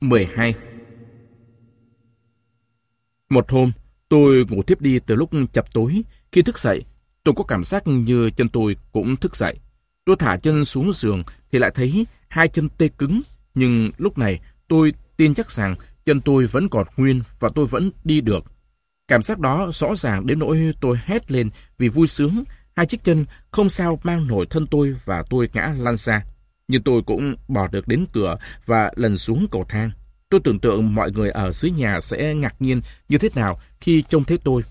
12 Một hôm, tôi ngủ tiếp đi từ lúc chập tối. Khi thức dậy, tôi có cảm giác như chân tôi cũng thức dậy. Tôi thả chân xuống giường thì lại thấy hai chân tê cứng. Nhưng lúc này tôi tin chắc rằng chân tôi vẫn còn nguyên và tôi vẫn đi được. Cảm giác đó rõ ràng đến nỗi tôi hét lên vì vui sướng. Hai chiếc chân không sao mang nổi thân tôi và tôi ngã lăn ra nhưng tôi cũng bỏ được đến cửa và lần xuống cầu thang. Tôi tưởng tượng mọi người ở dưới nhà sẽ ngạc nhiên như thế nào khi trông thấy tôi.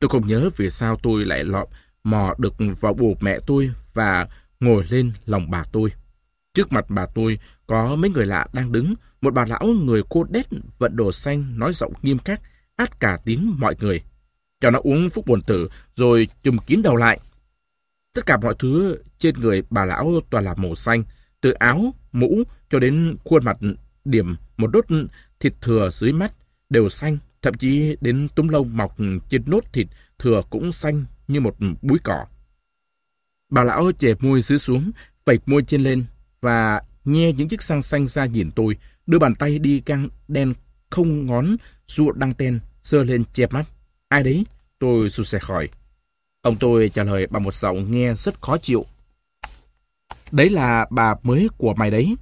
Tôi không nhớ vì sao tôi lại lọm mò được vào bù mẹ tôi và ngồi lên lòng bà tôi. Trước mặt bà tôi có mấy người lạ đang đứng, một bà lão người cô đét vận đồ xanh nói giọng nghiêm khắc, át cả tiếng mọi người. Cho nó uống phúc buồn tử rồi chùm kín đầu lại. Tất cả mọi thứ trên người bà lão toàn là màu xanh, từ áo, mũ cho đến khuôn mặt điểm một đốt thịt thừa dưới mắt đều xanh, thậm chí đến túm lông mọc trên nốt thịt thừa cũng xanh như một búi cỏ. Bà lão chề môi dưới xuống, vạch môi trên lên và nghe những chiếc răng xanh ra nhìn tôi, đưa bàn tay đi căng đen không ngón, rụ đăng ten, sơ lên che mắt. Ai đấy? Tôi sụt sẻ khỏi. Ông tôi trả lời bằng một giọng nghe rất khó chịu. Đấy là bà mới của mày đấy.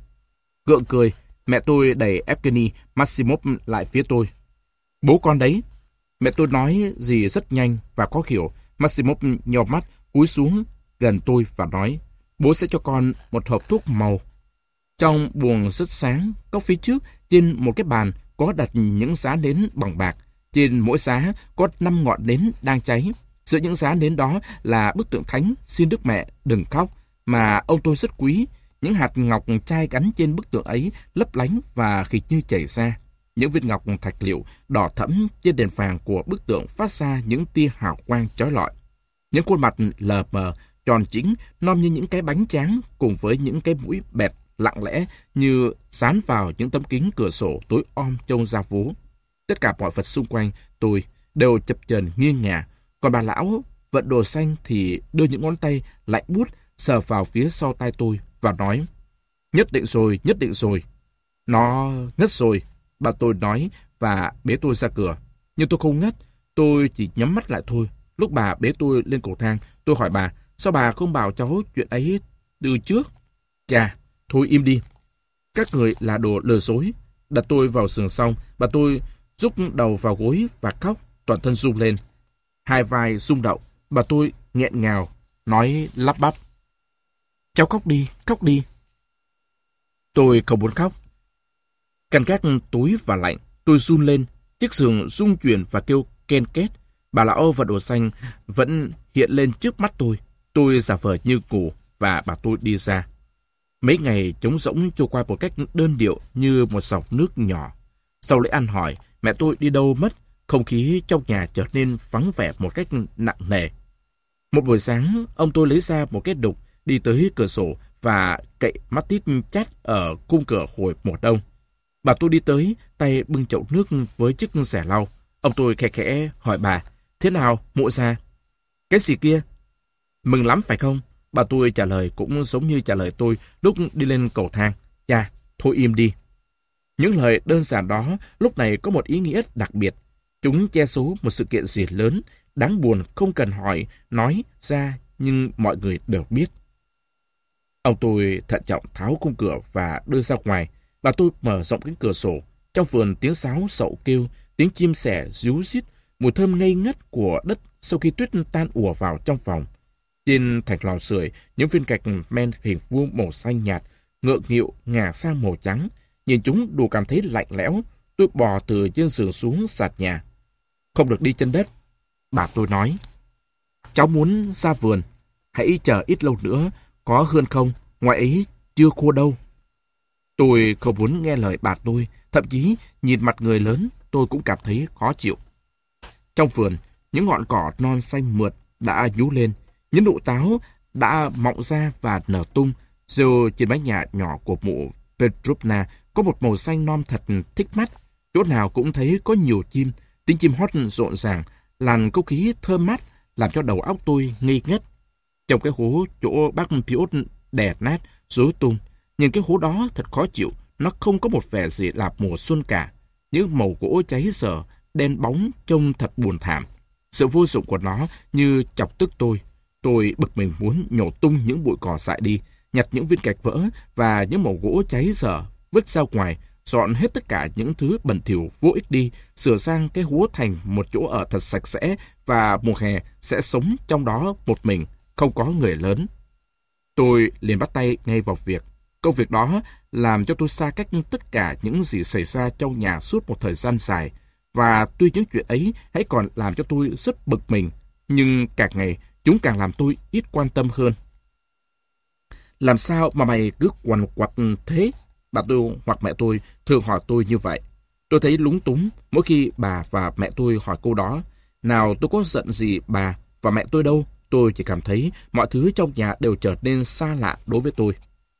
Gượng cười, mẹ tôi đẩy Evgeny Maximov lại phía tôi. Bố con đấy. Mẹ tôi nói gì rất nhanh và có hiểu. Maximov nhòm mắt, cúi xuống gần tôi và nói, bố sẽ cho con một hộp thuốc màu. Trong buồng rất sáng, góc phía trước, trên một cái bàn có đặt những giá nến bằng bạc. Trên mỗi giá có 5 ngọn nến đang cháy. Giữa những giá nến đó là bức tượng thánh xin Đức Mẹ đừng khóc mà ông tôi rất quý. Những hạt ngọc chai gắn trên bức tượng ấy lấp lánh và khịt như chảy ra. Những viên ngọc thạch liệu đỏ thẫm trên đèn vàng của bức tượng phát ra những tia hào quang chói lọi. Những khuôn mặt lờ mờ, tròn chính, non như những cái bánh tráng cùng với những cái mũi bẹt lặng lẽ như dán vào những tấm kính cửa sổ tối om trông ra vú. Tất cả mọi vật xung quanh tôi đều chập chờn nghiêng ngả, còn bà lão vận đồ xanh thì đưa những ngón tay lạnh bút sờ vào phía sau tay tôi và nói Nhất định rồi, nhất định rồi. Nó ngất rồi, bà tôi nói và bế tôi ra cửa. Nhưng tôi không ngất, tôi chỉ nhắm mắt lại thôi. Lúc bà bế tôi lên cầu thang, tôi hỏi bà, sao bà không bảo cháu chuyện ấy từ trước? Chà, thôi im đi. Các người là đồ lừa dối. Đặt tôi vào giường xong, bà tôi rút đầu vào gối và khóc, toàn thân rung lên. Hai vai rung động, bà tôi nghẹn ngào, nói lắp bắp. Cháu khóc đi, khóc đi. Tôi không muốn khóc. Căn gác túi và lạnh, tôi run lên, chiếc giường rung chuyển và kêu ken két. Bà lão và đồ xanh vẫn hiện lên trước mắt tôi. Tôi giả vờ như ngủ và bà tôi đi ra. Mấy ngày trống rỗng trôi qua một cách đơn điệu như một dòng nước nhỏ. Sau lễ ăn hỏi, mẹ tôi đi đâu mất, không khí trong nhà trở nên vắng vẻ một cách nặng nề. Một buổi sáng, ông tôi lấy ra một cái đục, đi tới cửa sổ và cậy mắt tít chát ở cung cửa hồi mùa đông. Bà tôi đi tới, tay bưng chậu nước với chiếc xẻ lau. Ông tôi khẽ khẽ hỏi bà, thế nào, mụ ra? Cái gì kia? Mừng lắm phải không? Bà tôi trả lời cũng giống như trả lời tôi lúc đi lên cầu thang. Cha, thôi im đi. Những lời đơn giản đó lúc này có một ý nghĩa đặc biệt. Chúng che số một sự kiện gì lớn, đáng buồn không cần hỏi, nói ra nhưng mọi người đều biết. Ông tôi thận trọng tháo khung cửa và đưa ra ngoài. Bà tôi mở rộng cánh cửa sổ. Trong vườn tiếng sáo sậu kêu, tiếng chim sẻ ríu rít, mùi thơm ngây ngất của đất sau khi tuyết tan ùa vào trong phòng. Trên thạch lò sưởi, những viên gạch men hình vuông màu xanh nhạt, ngượng nghịu ngả sang màu trắng. Nhìn chúng đủ cảm thấy lạnh lẽo, tôi bò từ trên giường xuống sạt nhà. Không được đi chân đất. Bà tôi nói, cháu muốn ra vườn, hãy chờ ít lâu nữa, có hơn không, ngoại ấy chưa khô đâu. Tôi không muốn nghe lời bà tôi, thậm chí nhìn mặt người lớn tôi cũng cảm thấy khó chịu. Trong vườn, những ngọn cỏ non xanh mượt đã nhú lên, những nụ táo đã mọng ra và nở tung, rêu trên mái nhà nhỏ của mụ Petrovna có một màu xanh non thật thích mắt. Chỗ nào cũng thấy có nhiều chim, tiếng chim hót rộn ràng, làn không khí thơm mát làm cho đầu óc tôi ngây ngất. Trong cái hố chỗ bác Piot đè nát, rối tung, nhìn cái hố đó thật khó chịu, nó không có một vẻ gì là mùa xuân cả. Những màu gỗ cháy sờ đen bóng trông thật buồn thảm. Sự vô dụng của nó như chọc tức tôi. Tôi bực mình muốn nhổ tung những bụi cỏ dại đi, nhặt những viên gạch vỡ và những màu gỗ cháy dở, vứt ra ngoài, dọn hết tất cả những thứ bẩn thỉu vô ích đi, sửa sang cái hố thành một chỗ ở thật sạch sẽ và mùa hè sẽ sống trong đó một mình, không có người lớn. Tôi liền bắt tay ngay vào việc. Công việc đó làm cho tôi xa cách tất cả những gì xảy ra trong nhà suốt một thời gian dài. Và tuy những chuyện ấy hãy còn làm cho tôi rất bực mình, nhưng càng ngày chúng càng làm tôi ít quan tâm hơn. Làm sao mà mày cứ quằn quặt thế? Bà tôi hoặc mẹ tôi thường hỏi tôi như vậy. Tôi thấy lúng túng mỗi khi bà và mẹ tôi hỏi câu đó. Nào tôi có giận gì bà và mẹ tôi đâu. Tôi chỉ cảm thấy mọi thứ trong nhà đều trở nên xa lạ đối với tôi.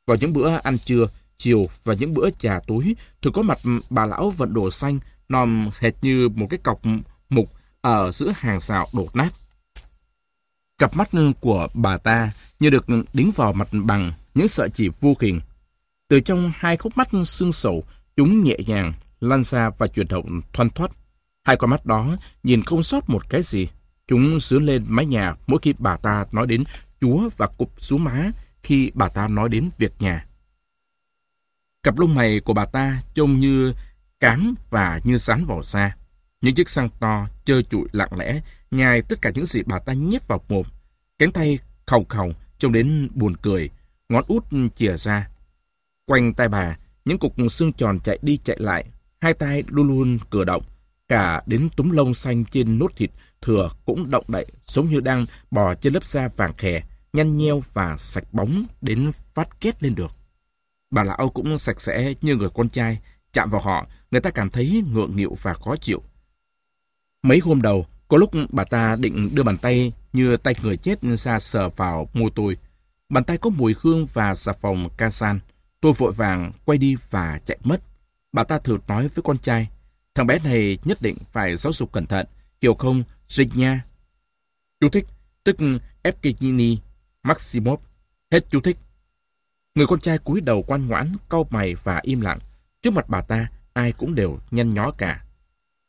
Vào những bữa ăn trưa, chiều và những bữa trà tối, thường có mặt bà lão vận đồ xanh, nòm hệt như một cái cọc mục ở giữa hàng xào đổ nát. Cặp mắt của bà ta như được đính vào mặt bằng những sợi chỉ vô hình. Từ trong hai khúc mắt xương sầu, chúng nhẹ nhàng, lan ra và chuyển động thoăn thoát. Hai con mắt đó nhìn không sót một cái gì. Chúng sướng lên mái nhà mỗi khi bà ta nói đến chúa và cụp xuống má khi bà ta nói đến việc nhà. Cặp lông mày của bà ta trông như cám và như sán vào da. Những chiếc răng to, trơ trụi lặng lẽ, nhai tất cả những gì bà ta nhét vào mồm. Cánh tay khầu khầu, trông đến buồn cười, ngón út chìa ra. Quanh tay bà, những cục xương tròn chạy đi chạy lại, hai tay luôn luôn cử động. Cả đến túm lông xanh trên nốt thịt thừa cũng động đậy, giống như đang bò trên lớp da vàng khè, nhăn nheo và sạch bóng đến phát kết lên được. Bà lão cũng sạch sẽ như người con trai, chạm vào họ, người ta cảm thấy ngượng nghịu và khó chịu. Mấy hôm đầu, có lúc bà ta định đưa bàn tay như tay người chết ra sờ vào môi tôi. Bàn tay có mùi hương và xà phòng ca san. Tôi vội vàng quay đi và chạy mất. Bà ta thử nói với con trai, thằng bé này nhất định phải giáo dục cẩn thận, hiểu không, dịch nha. Chú thích, tức Evgeny Maximov. Hết chú thích. Người con trai cúi đầu quan ngoãn, cau mày và im lặng. Trước mặt bà ta, ai cũng đều nhăn nhó cả.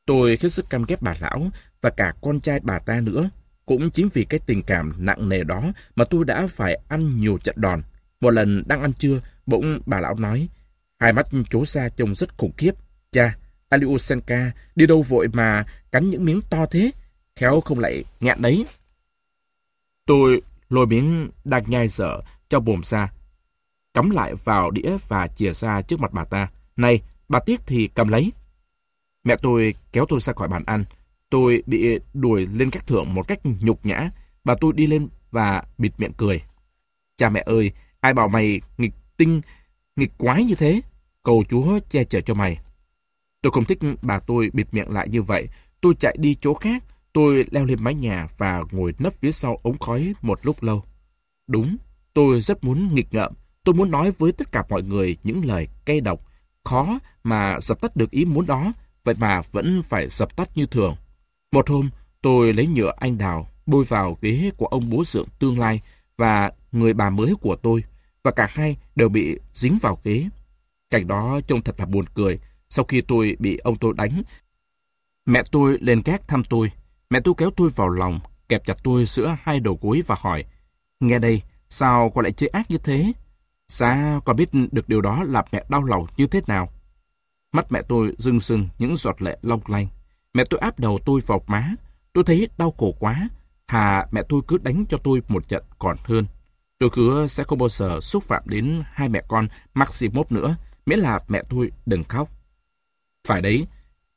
Tôi hết sức cam ghét bà lão và cả con trai bà ta nữa. Cũng chính vì cái tình cảm nặng nề đó mà tôi đã phải ăn nhiều trận đòn. Một lần đang ăn trưa, bỗng bà lão nói, hai mắt chố xa trông rất khủng khiếp. Cha, Aliusenka đi đâu vội mà cắn những miếng to thế, khéo không lại ngạn đấy. Tôi lôi miếng đang nhai dở cho bồm ra, cắm lại vào đĩa và chìa ra trước mặt bà ta. Này, bà tiếc thì cầm lấy. Mẹ tôi kéo tôi ra khỏi bàn ăn. Tôi bị đuổi lên các thượng một cách nhục nhã. Bà tôi đi lên và bịt miệng cười. Cha mẹ ơi, ai bảo mày nghịch tinh, nghịch quái như thế? Cầu Chúa che chở cho mày. Tôi không thích bà tôi bịt miệng lại như vậy. Tôi chạy đi chỗ khác. Tôi leo lên mái nhà và ngồi nấp phía sau ống khói một lúc lâu. Đúng, tôi rất muốn nghịch ngợm. Tôi muốn nói với tất cả mọi người những lời cay độc, khó mà dập tắt được ý muốn đó, vậy mà vẫn phải dập tắt như thường. Một hôm, tôi lấy nhựa anh đào bôi vào ghế của ông bố dưỡng tương lai và người bà mới của tôi, và cả hai đều bị dính vào ghế. Cảnh đó trông thật là buồn cười. Sau khi tôi bị ông tôi đánh, mẹ tôi lên gác thăm tôi. Mẹ tôi kéo tôi vào lòng, kẹp chặt tôi giữa hai đầu gối và hỏi, Nghe đây, sao con lại chơi ác như thế? Sao con biết được điều đó làm mẹ đau lòng như thế nào? Mắt mẹ tôi rưng rưng những giọt lệ long lanh. Mẹ tôi áp đầu tôi vào má. Tôi thấy đau khổ quá. Thà mẹ tôi cứ đánh cho tôi một trận còn hơn. Tôi hứa sẽ không bao giờ xúc phạm đến hai mẹ con Maximov nữa, miễn là mẹ tôi đừng khóc. Phải đấy,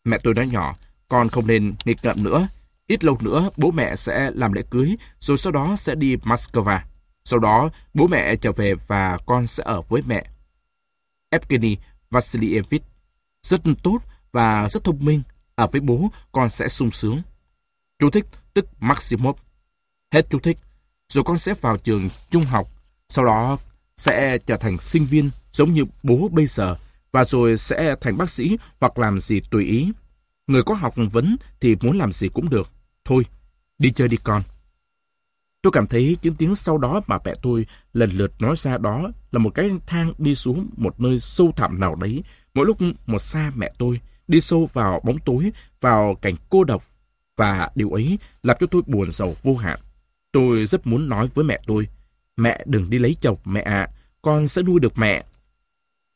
mẹ tôi nói nhỏ, con không nên nghịch ngợm nữa. Ít lâu nữa bố mẹ sẽ làm lễ cưới, rồi sau đó sẽ đi Moscow. Sau đó bố mẹ trở về và con sẽ ở với mẹ. Evgeny Vasilievich rất tốt và rất thông minh. Ở với bố con sẽ sung sướng. Chú thích tức Maximov. Hết chú thích. Rồi con sẽ vào trường trung học. Sau đó sẽ trở thành sinh viên giống như bố bây giờ và rồi sẽ thành bác sĩ hoặc làm gì tùy ý. Người có học vấn thì muốn làm gì cũng được. Thôi, đi chơi đi con. Tôi cảm thấy những tiếng sau đó mà mẹ tôi lần lượt nói ra đó là một cái thang đi xuống một nơi sâu thẳm nào đấy. Mỗi lúc một xa mẹ tôi, đi sâu vào bóng tối, vào cảnh cô độc. Và điều ấy làm cho tôi buồn sầu vô hạn. Tôi rất muốn nói với mẹ tôi, mẹ đừng đi lấy chồng mẹ ạ, con sẽ nuôi được mẹ.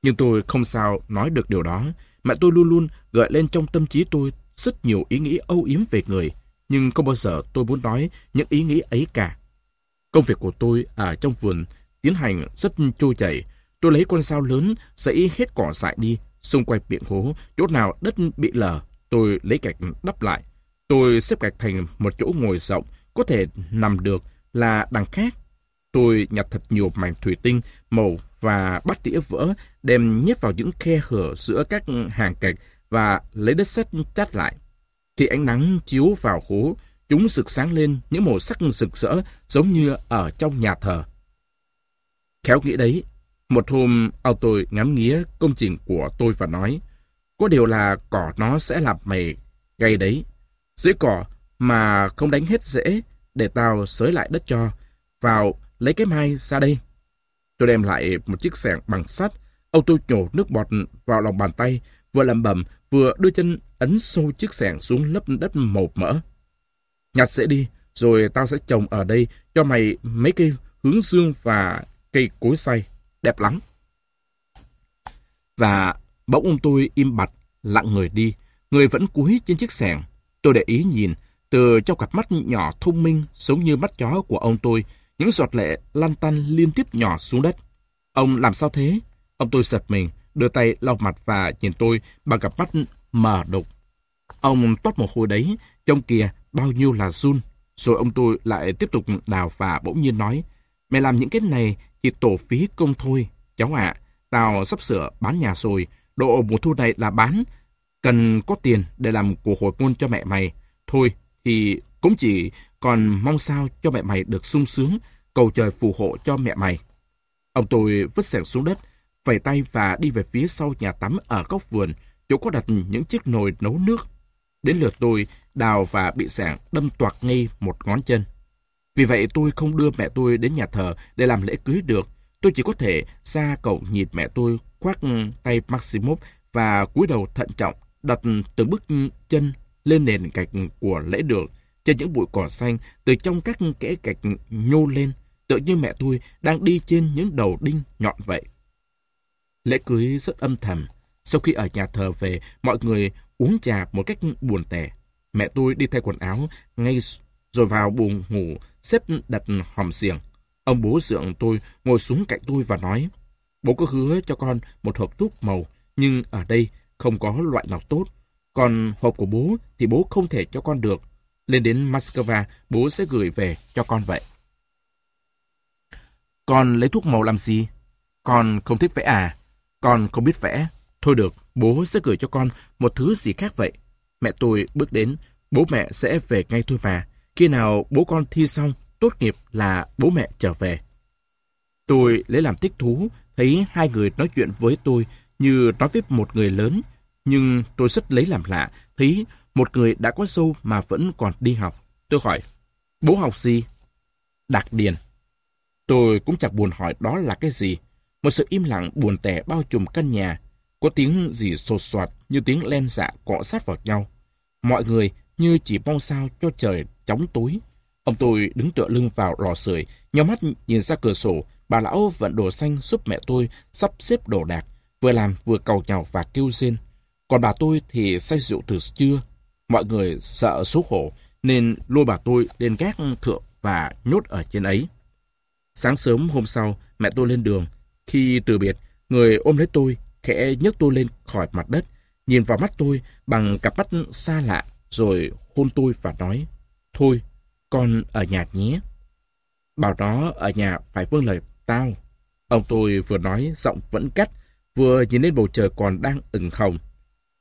Nhưng tôi không sao nói được điều đó. Mẹ tôi luôn luôn gợi lên trong tâm trí tôi rất nhiều ý nghĩ âu yếm về người, nhưng không bao giờ tôi muốn nói những ý nghĩ ấy cả. Công việc của tôi ở trong vườn tiến hành rất trôi chảy. Tôi lấy con dao lớn, sấy hết cỏ dại đi, xung quanh miệng hố, chỗ nào đất bị lở, tôi lấy gạch đắp lại. Tôi xếp gạch thành một chỗ ngồi rộng, có thể nằm được là đằng khác. Tôi nhặt thật nhiều mảnh thủy tinh màu và bắt đĩa vỡ, đem nhét vào những khe hở giữa các hàng gạch và lấy đất sét chát lại. Khi ánh nắng chiếu vào hố, chúng rực sáng lên những màu sắc rực rỡ giống như ở trong nhà thờ. Khéo nghĩ đấy, một hôm ao tôi ngắm nghía công trình của tôi và nói, có điều là cỏ nó sẽ làm mày gây đấy. Dưới cỏ mà không đánh hết rễ để tao xới lại đất cho. Vào lấy cái mai ra đây. Tôi đem lại một chiếc xẻng bằng sắt. Ông tôi nhổ nước bọt vào lòng bàn tay, vừa làm bầm, vừa đưa chân ấn sâu chiếc xẻng xuống lớp đất màu mỡ. Nhặt sẽ đi, rồi tao sẽ trồng ở đây cho mày mấy cây hướng dương và cây cối xay. Đẹp lắm. Và bỗng ông tôi im bặt, lặng người đi. Người vẫn cúi trên chiếc xẻng. Tôi để ý nhìn, từ trong cặp mắt nhỏ thông minh giống như mắt chó của ông tôi, những giọt lệ lăn tăn liên tiếp nhỏ xuống đất. Ông làm sao thế? Ông tôi giật mình, đưa tay lau mặt và nhìn tôi bằng cặp mắt mờ đục. Ông toát một hôi đấy, trong kìa bao nhiêu là run. Rồi ông tôi lại tiếp tục đào và bỗng nhiên nói, mẹ làm những cái này chỉ tổ phí công thôi. Cháu ạ, tao sắp sửa bán nhà rồi, độ mùa thu này là bán, cần có tiền để làm của hồi môn cho mẹ mày. Thôi, thì cũng chỉ còn mong sao cho mẹ mày được sung sướng, cầu trời phù hộ cho mẹ mày. Ông tôi vứt sẻng xuống đất, vẩy tay và đi về phía sau nhà tắm ở góc vườn, chỗ có đặt những chiếc nồi nấu nước. Đến lượt tôi, đào và bị sẻng đâm toạc ngay một ngón chân. Vì vậy tôi không đưa mẹ tôi đến nhà thờ để làm lễ cưới được. Tôi chỉ có thể ra cầu nhìn mẹ tôi khoác tay Maximov và cúi đầu thận trọng đặt từng bước chân lên nền gạch của lễ đường trên những bụi cỏ xanh từ trong các kẽ gạch nhô lên tự như mẹ tôi đang đi trên những đầu đinh nhọn vậy. Lễ cưới rất âm thầm. Sau khi ở nhà thờ về, mọi người uống trà một cách buồn tẻ. Mẹ tôi đi thay quần áo ngay rồi vào buồng ngủ xếp đặt hòm xiềng. Ông bố dượng tôi ngồi xuống cạnh tôi và nói Bố có hứa cho con một hộp thuốc màu nhưng ở đây không có loại nào tốt. Còn hộp của bố thì bố không thể cho con được. Lên đến Moscow, bố sẽ gửi về cho con vậy. Con lấy thuốc màu làm gì? Con không thích vẽ à? Con không biết vẽ. Thôi được, bố sẽ gửi cho con một thứ gì khác vậy. Mẹ tôi bước đến, bố mẹ sẽ về ngay thôi mà. Khi nào bố con thi xong, tốt nghiệp là bố mẹ trở về. Tôi lấy làm thích thú, thấy hai người nói chuyện với tôi như nói với một người lớn. Nhưng tôi rất lấy làm lạ, thấy một người đã có sâu mà vẫn còn đi học. Tôi hỏi, bố học gì? Đặc điền. Tôi cũng chẳng buồn hỏi đó là cái gì. Một sự im lặng buồn tẻ bao trùm căn nhà. Có tiếng gì sột soạt như tiếng len dạ cọ sát vào nhau. Mọi người như chỉ mong sao cho trời chóng tối. Ông tôi đứng tựa lưng vào lò sưởi, nhau mắt nhìn ra cửa sổ, bà lão vận đồ xanh giúp mẹ tôi sắp xếp đồ đạc, vừa làm vừa cầu nhau và kêu rên. Còn bà tôi thì say rượu từ trưa. Mọi người sợ số hổ nên lôi bà tôi lên gác thượng và nhốt ở trên ấy. Sáng sớm hôm sau, mẹ tôi lên đường. Khi từ biệt, người ôm lấy tôi, khẽ nhấc tôi lên khỏi mặt đất, nhìn vào mắt tôi bằng cặp mắt xa lạ, rồi hôn tôi và nói, Thôi, con ở nhà nhé. Bảo nó ở nhà phải vâng lời tao. Ông tôi vừa nói giọng vẫn cắt, vừa nhìn lên bầu trời còn đang ửng hồng.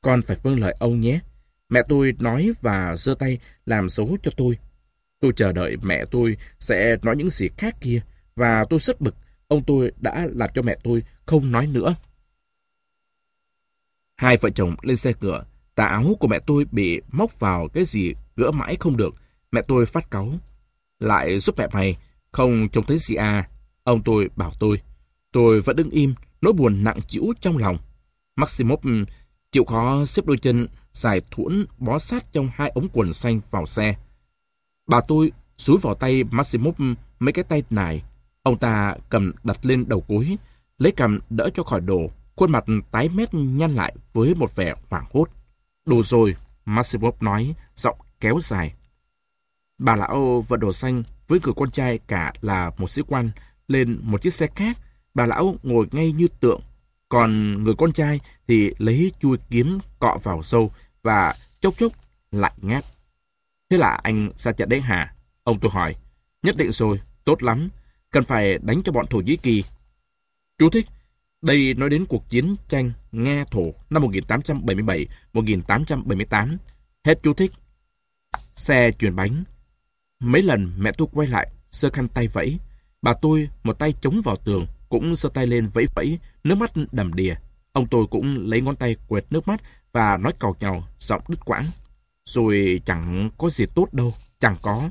Con phải vâng lời ông nhé. Mẹ tôi nói và giơ tay làm dấu cho tôi. Tôi chờ đợi mẹ tôi sẽ nói những gì khác kia, và tôi rất bực, ông tôi đã làm cho mẹ tôi không nói nữa. Hai vợ chồng lên xe ngựa, tà áo của mẹ tôi bị móc vào cái gì gỡ mãi không được. Mẹ tôi phát cáu. lại giúp mẹ mày, không trông thấy gì à. Ông tôi bảo tôi. Tôi vẫn đứng im, nỗi buồn nặng chịu trong lòng. Maximov ừ, chịu khó xếp đôi chân dài thuẫn bó sát trong hai ống quần xanh vào xe. Bà tôi xúi vào tay Maximov ừ, mấy cái tay nải. Ông ta cầm đặt lên đầu cối, lấy cầm đỡ cho khỏi đổ, khuôn mặt tái mét nhăn lại với một vẻ hoảng hốt. Đủ rồi, Maximov nói, giọng kéo dài. Bà lão vợ đồ xanh với người con trai cả là một sĩ quan lên một chiếc xe khác. Bà lão ngồi ngay như tượng. Còn người con trai thì lấy chui kiếm cọ vào sâu và chốc chốc lại ngáp. Thế là anh ra trận đấy hả? Ông tôi hỏi. Nhất định rồi, tốt lắm. Cần phải đánh cho bọn Thổ Nhĩ Kỳ. Chú thích. Đây nói đến cuộc chiến tranh Nga Thổ năm 1877-1878. Hết chú thích. Xe chuyển bánh. Mấy lần mẹ tôi quay lại, sơ khăn tay vẫy. Bà tôi một tay chống vào tường, cũng sơ tay lên vẫy vẫy, nước mắt đầm đìa. Ông tôi cũng lấy ngón tay quệt nước mắt và nói cào nhào, giọng đứt quãng. Rồi chẳng có gì tốt đâu, chẳng có.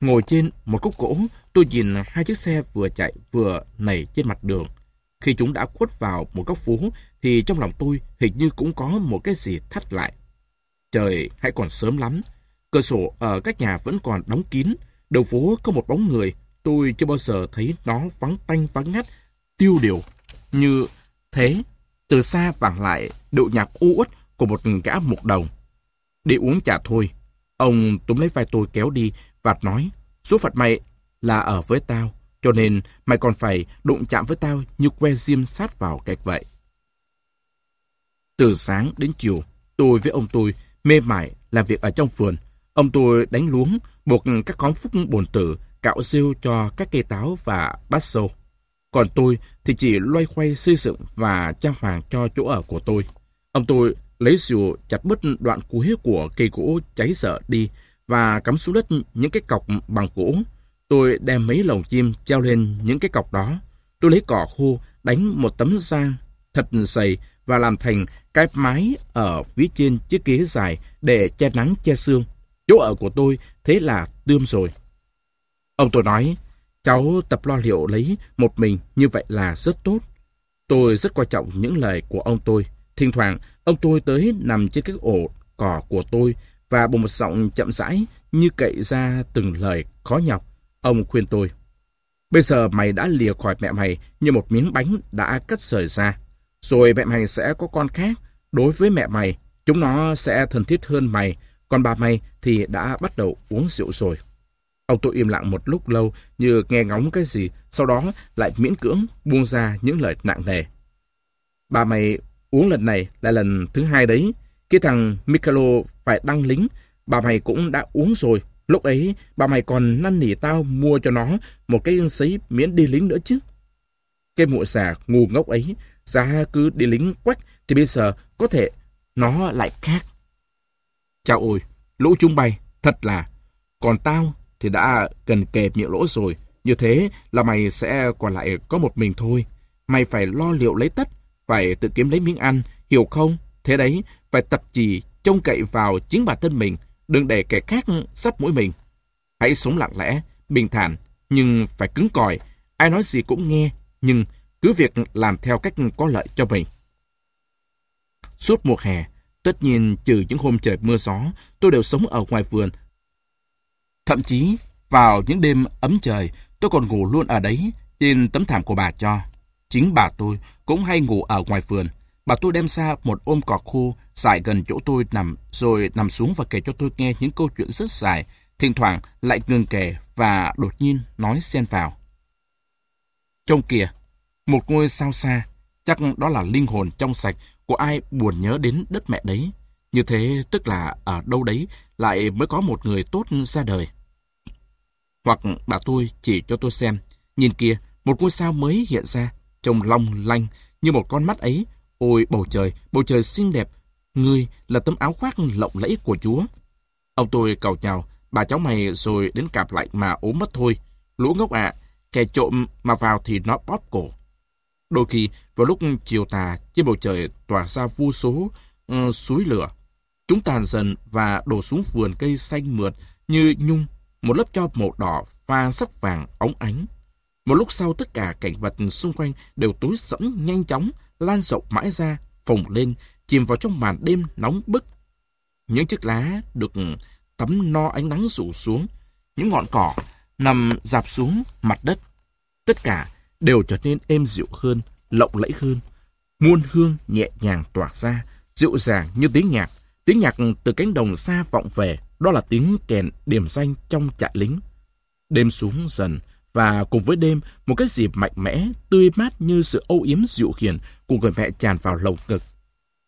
Ngồi trên một khúc gỗ, tôi nhìn hai chiếc xe vừa chạy vừa nảy trên mặt đường. Khi chúng đã khuất vào một góc phố, thì trong lòng tôi hình như cũng có một cái gì thắt lại. Trời hãy còn sớm lắm. Cửa sổ ở các nhà vẫn còn đóng kín. Đầu phố có một bóng người. Tôi chưa bao giờ thấy nó vắng tanh vắng ngắt, tiêu điều. Như thế, từ xa vàng lại độ nhạc u uất của một gã mục đồng. Đi uống trà thôi. Ông túm lấy vai tôi kéo đi và nói, số phận mày là ở với tao, cho nên mày còn phải đụng chạm với tao như que diêm sát vào cách vậy. Từ sáng đến chiều, tôi với ông tôi mê mải làm việc ở trong vườn. Ông tôi đánh luống, buộc các khóm phúc bồn tử, cạo rêu cho các cây táo và bát sâu. Còn tôi thì chỉ loay hoay xây dựng và trang hoàng cho chỗ ở của tôi. Ông tôi lấy rìu chặt bứt đoạn cuối của cây gỗ cháy sợ đi và cắm xuống đất những cái cọc bằng gỗ. Tôi đem mấy lồng chim treo lên những cái cọc đó. Tôi lấy cỏ khô đánh một tấm da thật dày và làm thành cái mái ở phía trên chiếc ghế dài để che nắng che sương. Chỗ ở của tôi thế là tươm rồi. Ông tôi nói, cháu tập lo liệu lấy một mình như vậy là rất tốt. Tôi rất quan trọng những lời của ông tôi. Thỉnh thoảng, ông tôi tới nằm trên cái ổ cỏ của tôi và bằng một giọng chậm rãi như cậy ra từng lời khó nhọc. Ông khuyên tôi. Bây giờ mày đã lìa khỏi mẹ mày như một miếng bánh đã cắt rời ra. Rồi mẹ mày sẽ có con khác. Đối với mẹ mày, chúng nó sẽ thân thiết hơn mày. Còn bà mày thì đã bắt đầu uống rượu rồi. Ông tôi im lặng một lúc lâu như nghe ngóng cái gì, sau đó lại miễn cưỡng buông ra những lời nặng nề. Bà mày uống lần này là lần thứ hai đấy. Cái thằng Mikalo phải đăng lính, bà mày cũng đã uống rồi. Lúc ấy, bà mày còn năn nỉ tao mua cho nó một cái sấy miễn đi lính nữa chứ. Cái mụ già ngu ngốc ấy, ra cứ đi lính quách thì bây giờ có thể nó lại khác. Chào ôi, lũ chúng bay, thật là. Còn tao thì đã gần kề miệng lỗ rồi. Như thế là mày sẽ còn lại có một mình thôi. Mày phải lo liệu lấy tất, phải tự kiếm lấy miếng ăn, hiểu không? Thế đấy, phải tập chỉ trông cậy vào chính bản thân mình, đừng để kẻ khác sắp mũi mình. Hãy sống lặng lẽ, bình thản, nhưng phải cứng cỏi. Ai nói gì cũng nghe, nhưng cứ việc làm theo cách có lợi cho mình. Suốt mùa hè, tất nhiên trừ những hôm trời mưa gió, tôi đều sống ở ngoài vườn. Thậm chí, vào những đêm ấm trời, tôi còn ngủ luôn ở đấy, trên tấm thảm của bà cho. Chính bà tôi cũng hay ngủ ở ngoài vườn. Bà tôi đem ra một ôm cỏ khô dài gần chỗ tôi nằm, rồi nằm xuống và kể cho tôi nghe những câu chuyện rất dài, thỉnh thoảng lại ngừng kể và đột nhiên nói xen vào. trông kìa, một ngôi sao xa, chắc đó là linh hồn trong sạch của ai buồn nhớ đến đất mẹ đấy. Như thế tức là ở đâu đấy lại mới có một người tốt ra đời. Hoặc bà tôi chỉ cho tôi xem, nhìn kia, một ngôi sao mới hiện ra, trông long lanh như một con mắt ấy. Ôi bầu trời, bầu trời xinh đẹp, ngươi là tấm áo khoác lộng lẫy của Chúa. Ông tôi cầu chào, bà cháu mày rồi đến cạp lại mà ốm mất thôi. Lũ ngốc ạ, kẻ trộm mà vào thì nó bóp cổ. Đôi khi, vào lúc chiều tà, trên bầu trời tỏa ra vô số uh, suối lửa. Chúng tàn dần và đổ xuống vườn cây xanh mượt như nhung một lớp cho màu đỏ pha sắc vàng óng ánh. Một lúc sau tất cả cảnh vật xung quanh đều tối sẫm nhanh chóng, lan rộng mãi ra, phồng lên, chìm vào trong màn đêm nóng bức. Những chiếc lá được tắm no ánh nắng rủ xuống, những ngọn cỏ nằm dạp xuống mặt đất. Tất cả đều trở nên êm dịu hơn, lộng lẫy hơn. Muôn hương nhẹ nhàng tỏa ra, dịu dàng như tiếng nhạc. Tiếng nhạc từ cánh đồng xa vọng về, đó là tiếng kèn điểm danh trong trại lính. Đêm xuống dần, và cùng với đêm, một cái dịp mạnh mẽ, tươi mát như sự âu yếm dịu hiền của người mẹ tràn vào lồng ngực.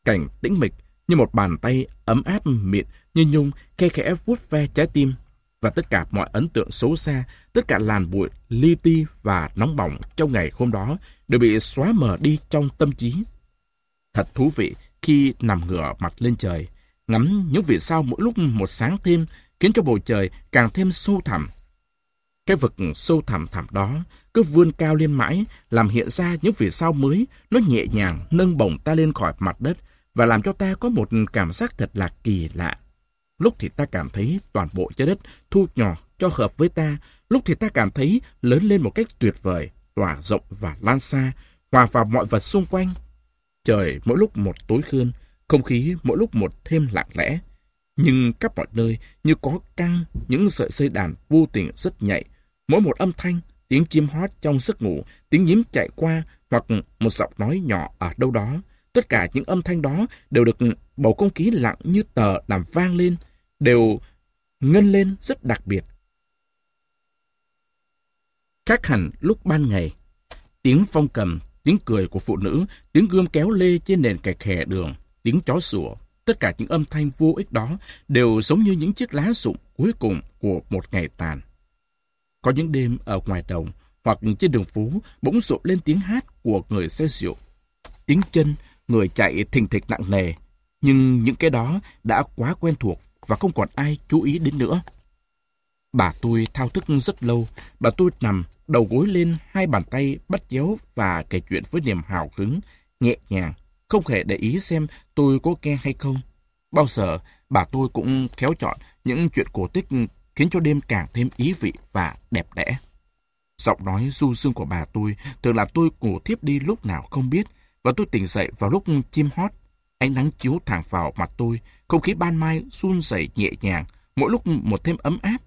Cảnh tĩnh mịch như một bàn tay ấm áp mịn như nhung khe khẽ vuốt ve trái tim và tất cả mọi ấn tượng xấu xa, tất cả làn bụi li ti và nóng bỏng trong ngày hôm đó đều bị xóa mờ đi trong tâm trí. Thật thú vị khi nằm ngửa mặt lên trời, ngắm những vì sao mỗi lúc một sáng thêm khiến cho bầu trời càng thêm sâu thẳm. Cái vực sâu thẳm thẳm đó cứ vươn cao lên mãi, làm hiện ra những vì sao mới, nó nhẹ nhàng nâng bổng ta lên khỏi mặt đất và làm cho ta có một cảm giác thật là kỳ lạ. Lúc thì ta cảm thấy toàn bộ trái đất thu nhỏ cho hợp với ta, lúc thì ta cảm thấy lớn lên một cách tuyệt vời, tỏa rộng và lan xa, hòa vào mọi vật xung quanh. Trời mỗi lúc một tối khươn, không khí mỗi lúc một thêm lặng lẽ. Nhưng các mọi nơi như có căng những sợi dây đàn vô tình rất nhạy. Mỗi một âm thanh, tiếng chim hót trong giấc ngủ, tiếng nhím chạy qua hoặc một giọng nói nhỏ ở đâu đó. Tất cả những âm thanh đó đều được bầu không khí lặng như tờ làm vang lên, đều ngân lên rất đặc biệt. Khác hẳn lúc ban ngày, tiếng phong cầm, tiếng cười của phụ nữ, tiếng gươm kéo lê trên nền kẹt khè đường, tiếng chó sủa, tất cả những âm thanh vô ích đó đều giống như những chiếc lá rụng cuối cùng của một ngày tàn. Có những đêm ở ngoài đồng hoặc trên đường phố bỗng rộ lên tiếng hát của người xe rượu. Tiếng chân, người chạy thình thịch nặng nề. Nhưng những cái đó đã quá quen thuộc và không còn ai chú ý đến nữa. Bà tôi thao thức rất lâu, bà tôi nằm đầu gối lên hai bàn tay bắt chéo và kể chuyện với niềm hào hứng, nhẹ nhàng, không hề để ý xem tôi có nghe hay không. Bao giờ bà tôi cũng khéo chọn những chuyện cổ tích khiến cho đêm càng thêm ý vị và đẹp đẽ. Giọng nói du dương của bà tôi thường là tôi ngủ thiếp đi lúc nào không biết, và tôi tỉnh dậy vào lúc chim hót. Ánh nắng chiếu thẳng vào mặt tôi, không khí ban mai run rẩy nhẹ nhàng, mỗi lúc một thêm ấm áp.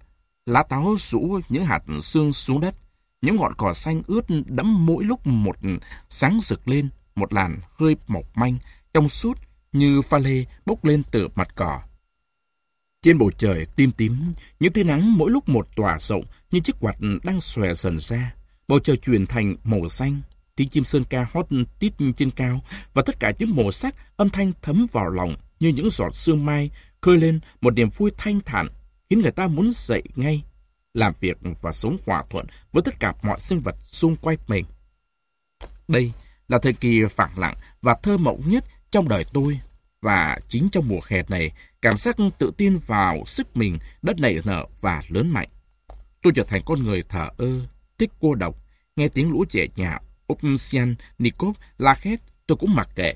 Lá táo rũ những hạt xương xuống đất, những ngọn cỏ xanh ướt đẫm mỗi lúc một sáng rực lên, một làn hơi mỏng manh, trong suốt như pha lê bốc lên từ mặt cỏ. Trên bầu trời tim tím, những tia nắng mỗi lúc một tỏa rộng như chiếc quạt đang xòe dần ra. Bầu trời chuyển thành màu xanh, tiếng chim sơn ca hót tít trên cao và tất cả những màu sắc âm thanh thấm vào lòng như những giọt sương mai khơi lên một niềm vui thanh thản khiến người ta muốn dậy ngay, làm việc và sống hòa thuận với tất cả mọi sinh vật xung quanh mình. Đây là thời kỳ phẳng lặng và thơ mộng nhất trong đời tôi và chính trong mùa hè này, cảm giác tự tin vào sức mình đã nảy nở và lớn mạnh. Tôi trở thành con người thở ơ, thích cô độc, nghe tiếng lũ trẻ nhà Opsian, Nikov la khét tôi cũng mặc kệ.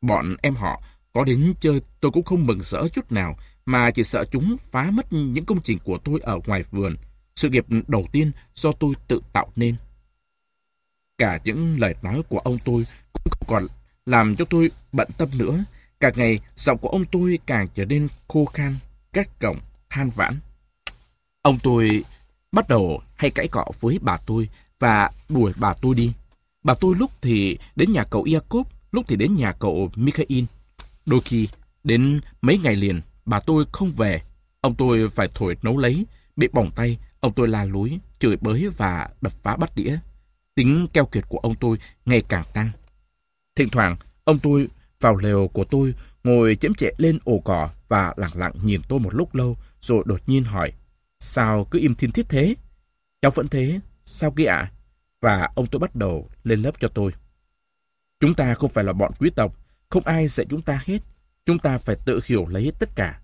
Bọn em họ có đến chơi tôi cũng không mừng rỡ chút nào, mà chỉ sợ chúng phá mất những công trình của tôi ở ngoài vườn, sự nghiệp đầu tiên do tôi tự tạo nên. Cả những lời nói của ông tôi cũng không còn làm cho tôi bận tâm nữa. Càng ngày, giọng của ông tôi càng trở nên khô khan, cắt cổng, than vãn. Ông tôi bắt đầu hay cãi cọ với bà tôi và đuổi bà tôi đi. Bà tôi lúc thì đến nhà cậu Jacob, lúc thì đến nhà cậu Mikhail. Đôi khi, đến mấy ngày liền, bà tôi không về. Ông tôi phải thổi nấu lấy, bị bỏng tay, ông tôi la lối, chửi bới và đập phá bắt đĩa. Tính keo kiệt của ông tôi ngày càng tăng. Thỉnh thoảng, ông tôi vào lều của tôi, ngồi chém chệ lên ổ cỏ và lặng lặng nhìn tôi một lúc lâu, rồi đột nhiên hỏi, sao cứ im thiên thiết thế? Cháu vẫn thế, sao kia ạ? Và ông tôi bắt đầu lên lớp cho tôi. Chúng ta không phải là bọn quý tộc, không ai dạy chúng ta hết. Chúng ta phải tự hiểu lấy tất cả.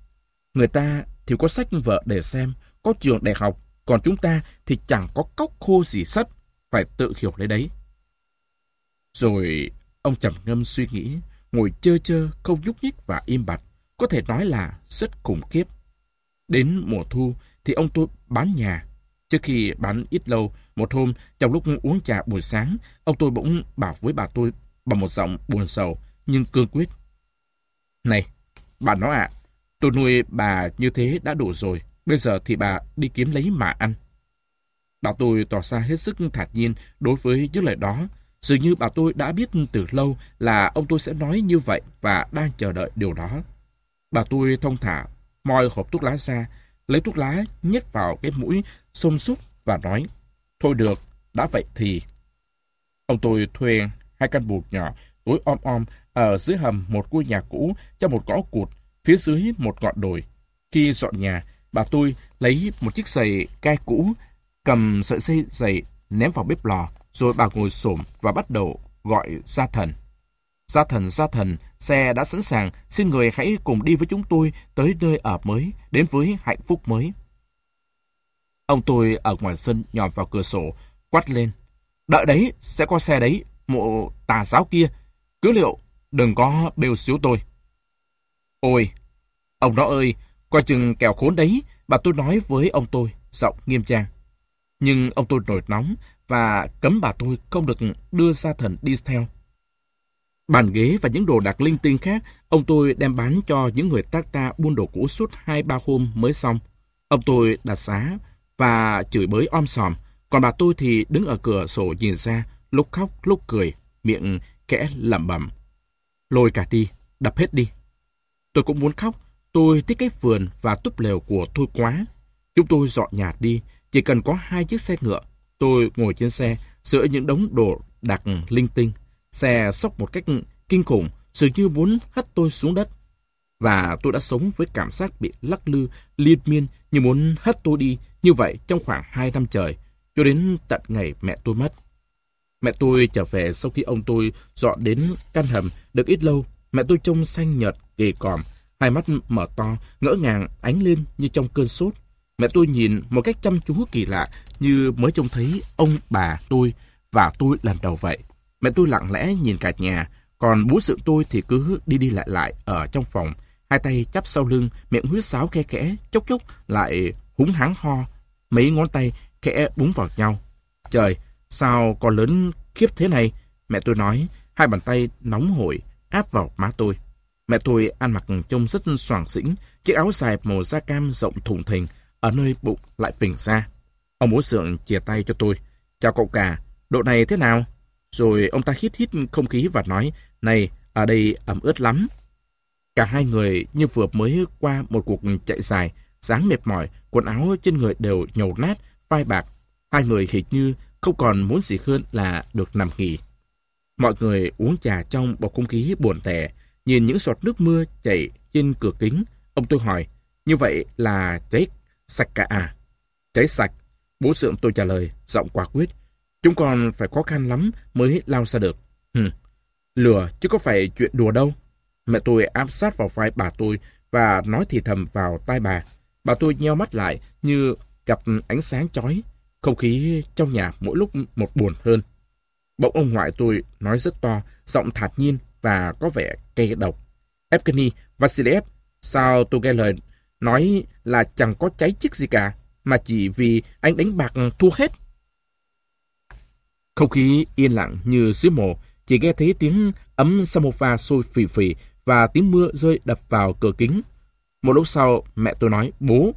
Người ta thì có sách vợ để xem, có trường đại học, còn chúng ta thì chẳng có cốc khô gì sắt, phải tự hiểu lấy đấy. Rồi ông trầm ngâm suy nghĩ, ngồi chơ chơ, không nhúc nhích và im bặt, có thể nói là rất khủng khiếp. Đến mùa thu thì ông tôi bán nhà. Trước khi bán ít lâu, một hôm, trong lúc uống trà buổi sáng, ông tôi bỗng bảo với bà tôi bằng một giọng buồn sầu, nhưng cương quyết. Này, bà nói ạ, tôi nuôi bà như thế đã đủ rồi, bây giờ thì bà đi kiếm lấy mà ăn. Bà tôi tỏ ra hết sức thản nhiên đối với những lời đó. Dường như bà tôi đã biết từ lâu là ông tôi sẽ nói như vậy và đang chờ đợi điều đó. Bà tôi thông thả, moi hộp thuốc lá ra, lấy thuốc lá nhét vào cái mũi xông xúc và nói, thôi được, đã vậy thì... Ông tôi thuê hai căn buồng nhỏ, tối om om, ở dưới hầm một ngôi nhà cũ trong một gõ cụt, phía dưới một ngọn đồi. Khi dọn nhà, bà tôi lấy một chiếc giày gai cũ, cầm sợi dây giày ném vào bếp lò, rồi bà ngồi xổm và bắt đầu gọi gia thần. Gia thần, gia thần, xe đã sẵn sàng, xin người hãy cùng đi với chúng tôi tới nơi ở mới, đến với hạnh phúc mới. Ông tôi ở ngoài sân nhòm vào cửa sổ, quát lên. Đợi đấy, sẽ có xe đấy, mộ tà giáo kia. Cứ liệu, đừng có bêu xíu tôi. Ôi, ông đó ơi, coi chừng kẻo khốn đấy, bà tôi nói với ông tôi, giọng nghiêm trang. Nhưng ông tôi nổi nóng và cấm bà tôi không được đưa ra thần đi theo. Bàn ghế và những đồ đạc linh tinh khác, ông tôi đem bán cho những người tác ta buôn đồ cũ suốt hai ba hôm mới xong. Ông tôi đặt giá và chửi bới om sòm, còn bà tôi thì đứng ở cửa sổ nhìn ra, lúc khóc lúc cười, miệng kẽ lẩm bẩm. Lôi cả đi, đập hết đi. Tôi cũng muốn khóc, tôi thích cái vườn và túp lều của tôi quá. Chúng tôi dọn nhà đi, chỉ cần có hai chiếc xe ngựa. Tôi ngồi trên xe, giữa những đống đồ đạc linh tinh. Xe sốc một cách kinh khủng, dường như muốn hất tôi xuống đất. Và tôi đã sống với cảm giác bị lắc lư, liên miên như muốn hất tôi đi như vậy trong khoảng hai năm trời, cho đến tận ngày mẹ tôi mất. Mẹ tôi trở về sau khi ông tôi dọn đến căn hầm được ít lâu. Mẹ tôi trông xanh nhợt, gầy còm, hai mắt mở to, ngỡ ngàng ánh lên như trong cơn sốt. Mẹ tôi nhìn một cách chăm chú kỳ lạ như mới trông thấy ông bà tôi và tôi lần đầu vậy. Mẹ tôi lặng lẽ nhìn cả nhà, còn bố sự tôi thì cứ đi đi lại lại ở trong phòng, hai tay chắp sau lưng, miệng huyết sáo khe khẽ, chốc chốc lại húng hắng ho, mấy ngón tay khẽ búng vào nhau. Trời, sao con lớn khiếp thế này? Mẹ tôi nói, hai bàn tay nóng hổi áp vào má tôi. Mẹ tôi ăn mặc trông rất soàng xĩnh, chiếc áo dài màu da cam rộng thùng thình, ở nơi bụng lại phình ra. Ông bố sượng chia tay cho tôi. Chào cậu cả, độ này thế nào? Rồi ông ta hít hít không khí và nói, này, ở đây ẩm ướt lắm. Cả hai người như vừa mới qua một cuộc chạy dài, dáng mệt mỏi, quần áo trên người đều nhầu nát, vai bạc. Hai người hình như không còn muốn gì hơn là được nằm nghỉ. Mọi người uống trà trong bầu không khí buồn tẻ, nhìn những giọt nước mưa chảy trên cửa kính. Ông tôi hỏi, như vậy là cháy sạch cả à? Cháy sạch. Bố sượng tôi trả lời, giọng quả quyết. Chúng con phải khó khăn lắm mới lao ra được. Hừ, lừa chứ có phải chuyện đùa đâu. Mẹ tôi áp sát vào vai bà tôi và nói thì thầm vào tai bà. Bà tôi nheo mắt lại như gặp ánh sáng chói. Không khí trong nhà mỗi lúc một buồn hơn. Bỗng ông ngoại tôi nói rất to, giọng thạt nhiên và có vẻ cay độc. Evgeny Vasilev, sao tôi nghe lời nói là chẳng có cháy chiếc gì cả, mà chỉ vì anh đánh bạc thua hết. Không khí yên lặng như dưới mồ, chỉ nghe thấy tiếng ấm samovar sôi phì phì và tiếng mưa rơi đập vào cửa kính. Một lúc sau, mẹ tôi nói, bố.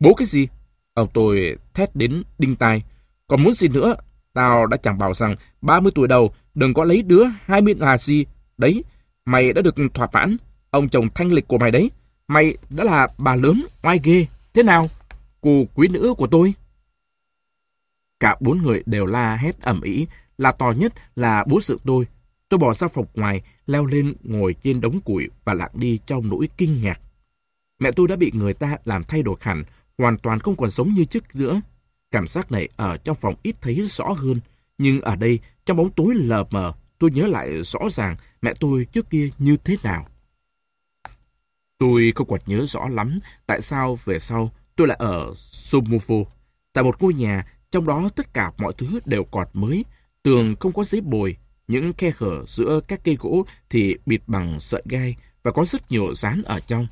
Bố cái gì? Ông tôi thét đến đinh tai. Còn muốn gì nữa? Tao đã chẳng bảo rằng 30 tuổi đầu đừng có lấy đứa 20 là gì. Đấy, mày đã được thỏa mãn. Ông chồng thanh lịch của mày đấy. Mày đã là bà lớn, oai ghê. Thế nào? Cô quý nữ của tôi. Cả bốn người đều la hét ẩm ý, là to nhất là bố sự tôi. Tôi bỏ ra phòng ngoài, leo lên ngồi trên đống củi và lặng đi trong nỗi kinh ngạc. Mẹ tôi đã bị người ta làm thay đổi hẳn, hoàn toàn không còn sống như trước nữa. Cảm giác này ở trong phòng ít thấy rõ hơn, nhưng ở đây, trong bóng tối lờ mờ, tôi nhớ lại rõ ràng mẹ tôi trước kia như thế nào. Tôi không còn nhớ rõ lắm tại sao về sau tôi lại ở Somovo, tại một ngôi nhà trong đó tất cả mọi thứ đều còn mới, tường không có giấy bồi, những khe hở giữa các cây gỗ thì bịt bằng sợi gai và có rất nhiều rán ở trong.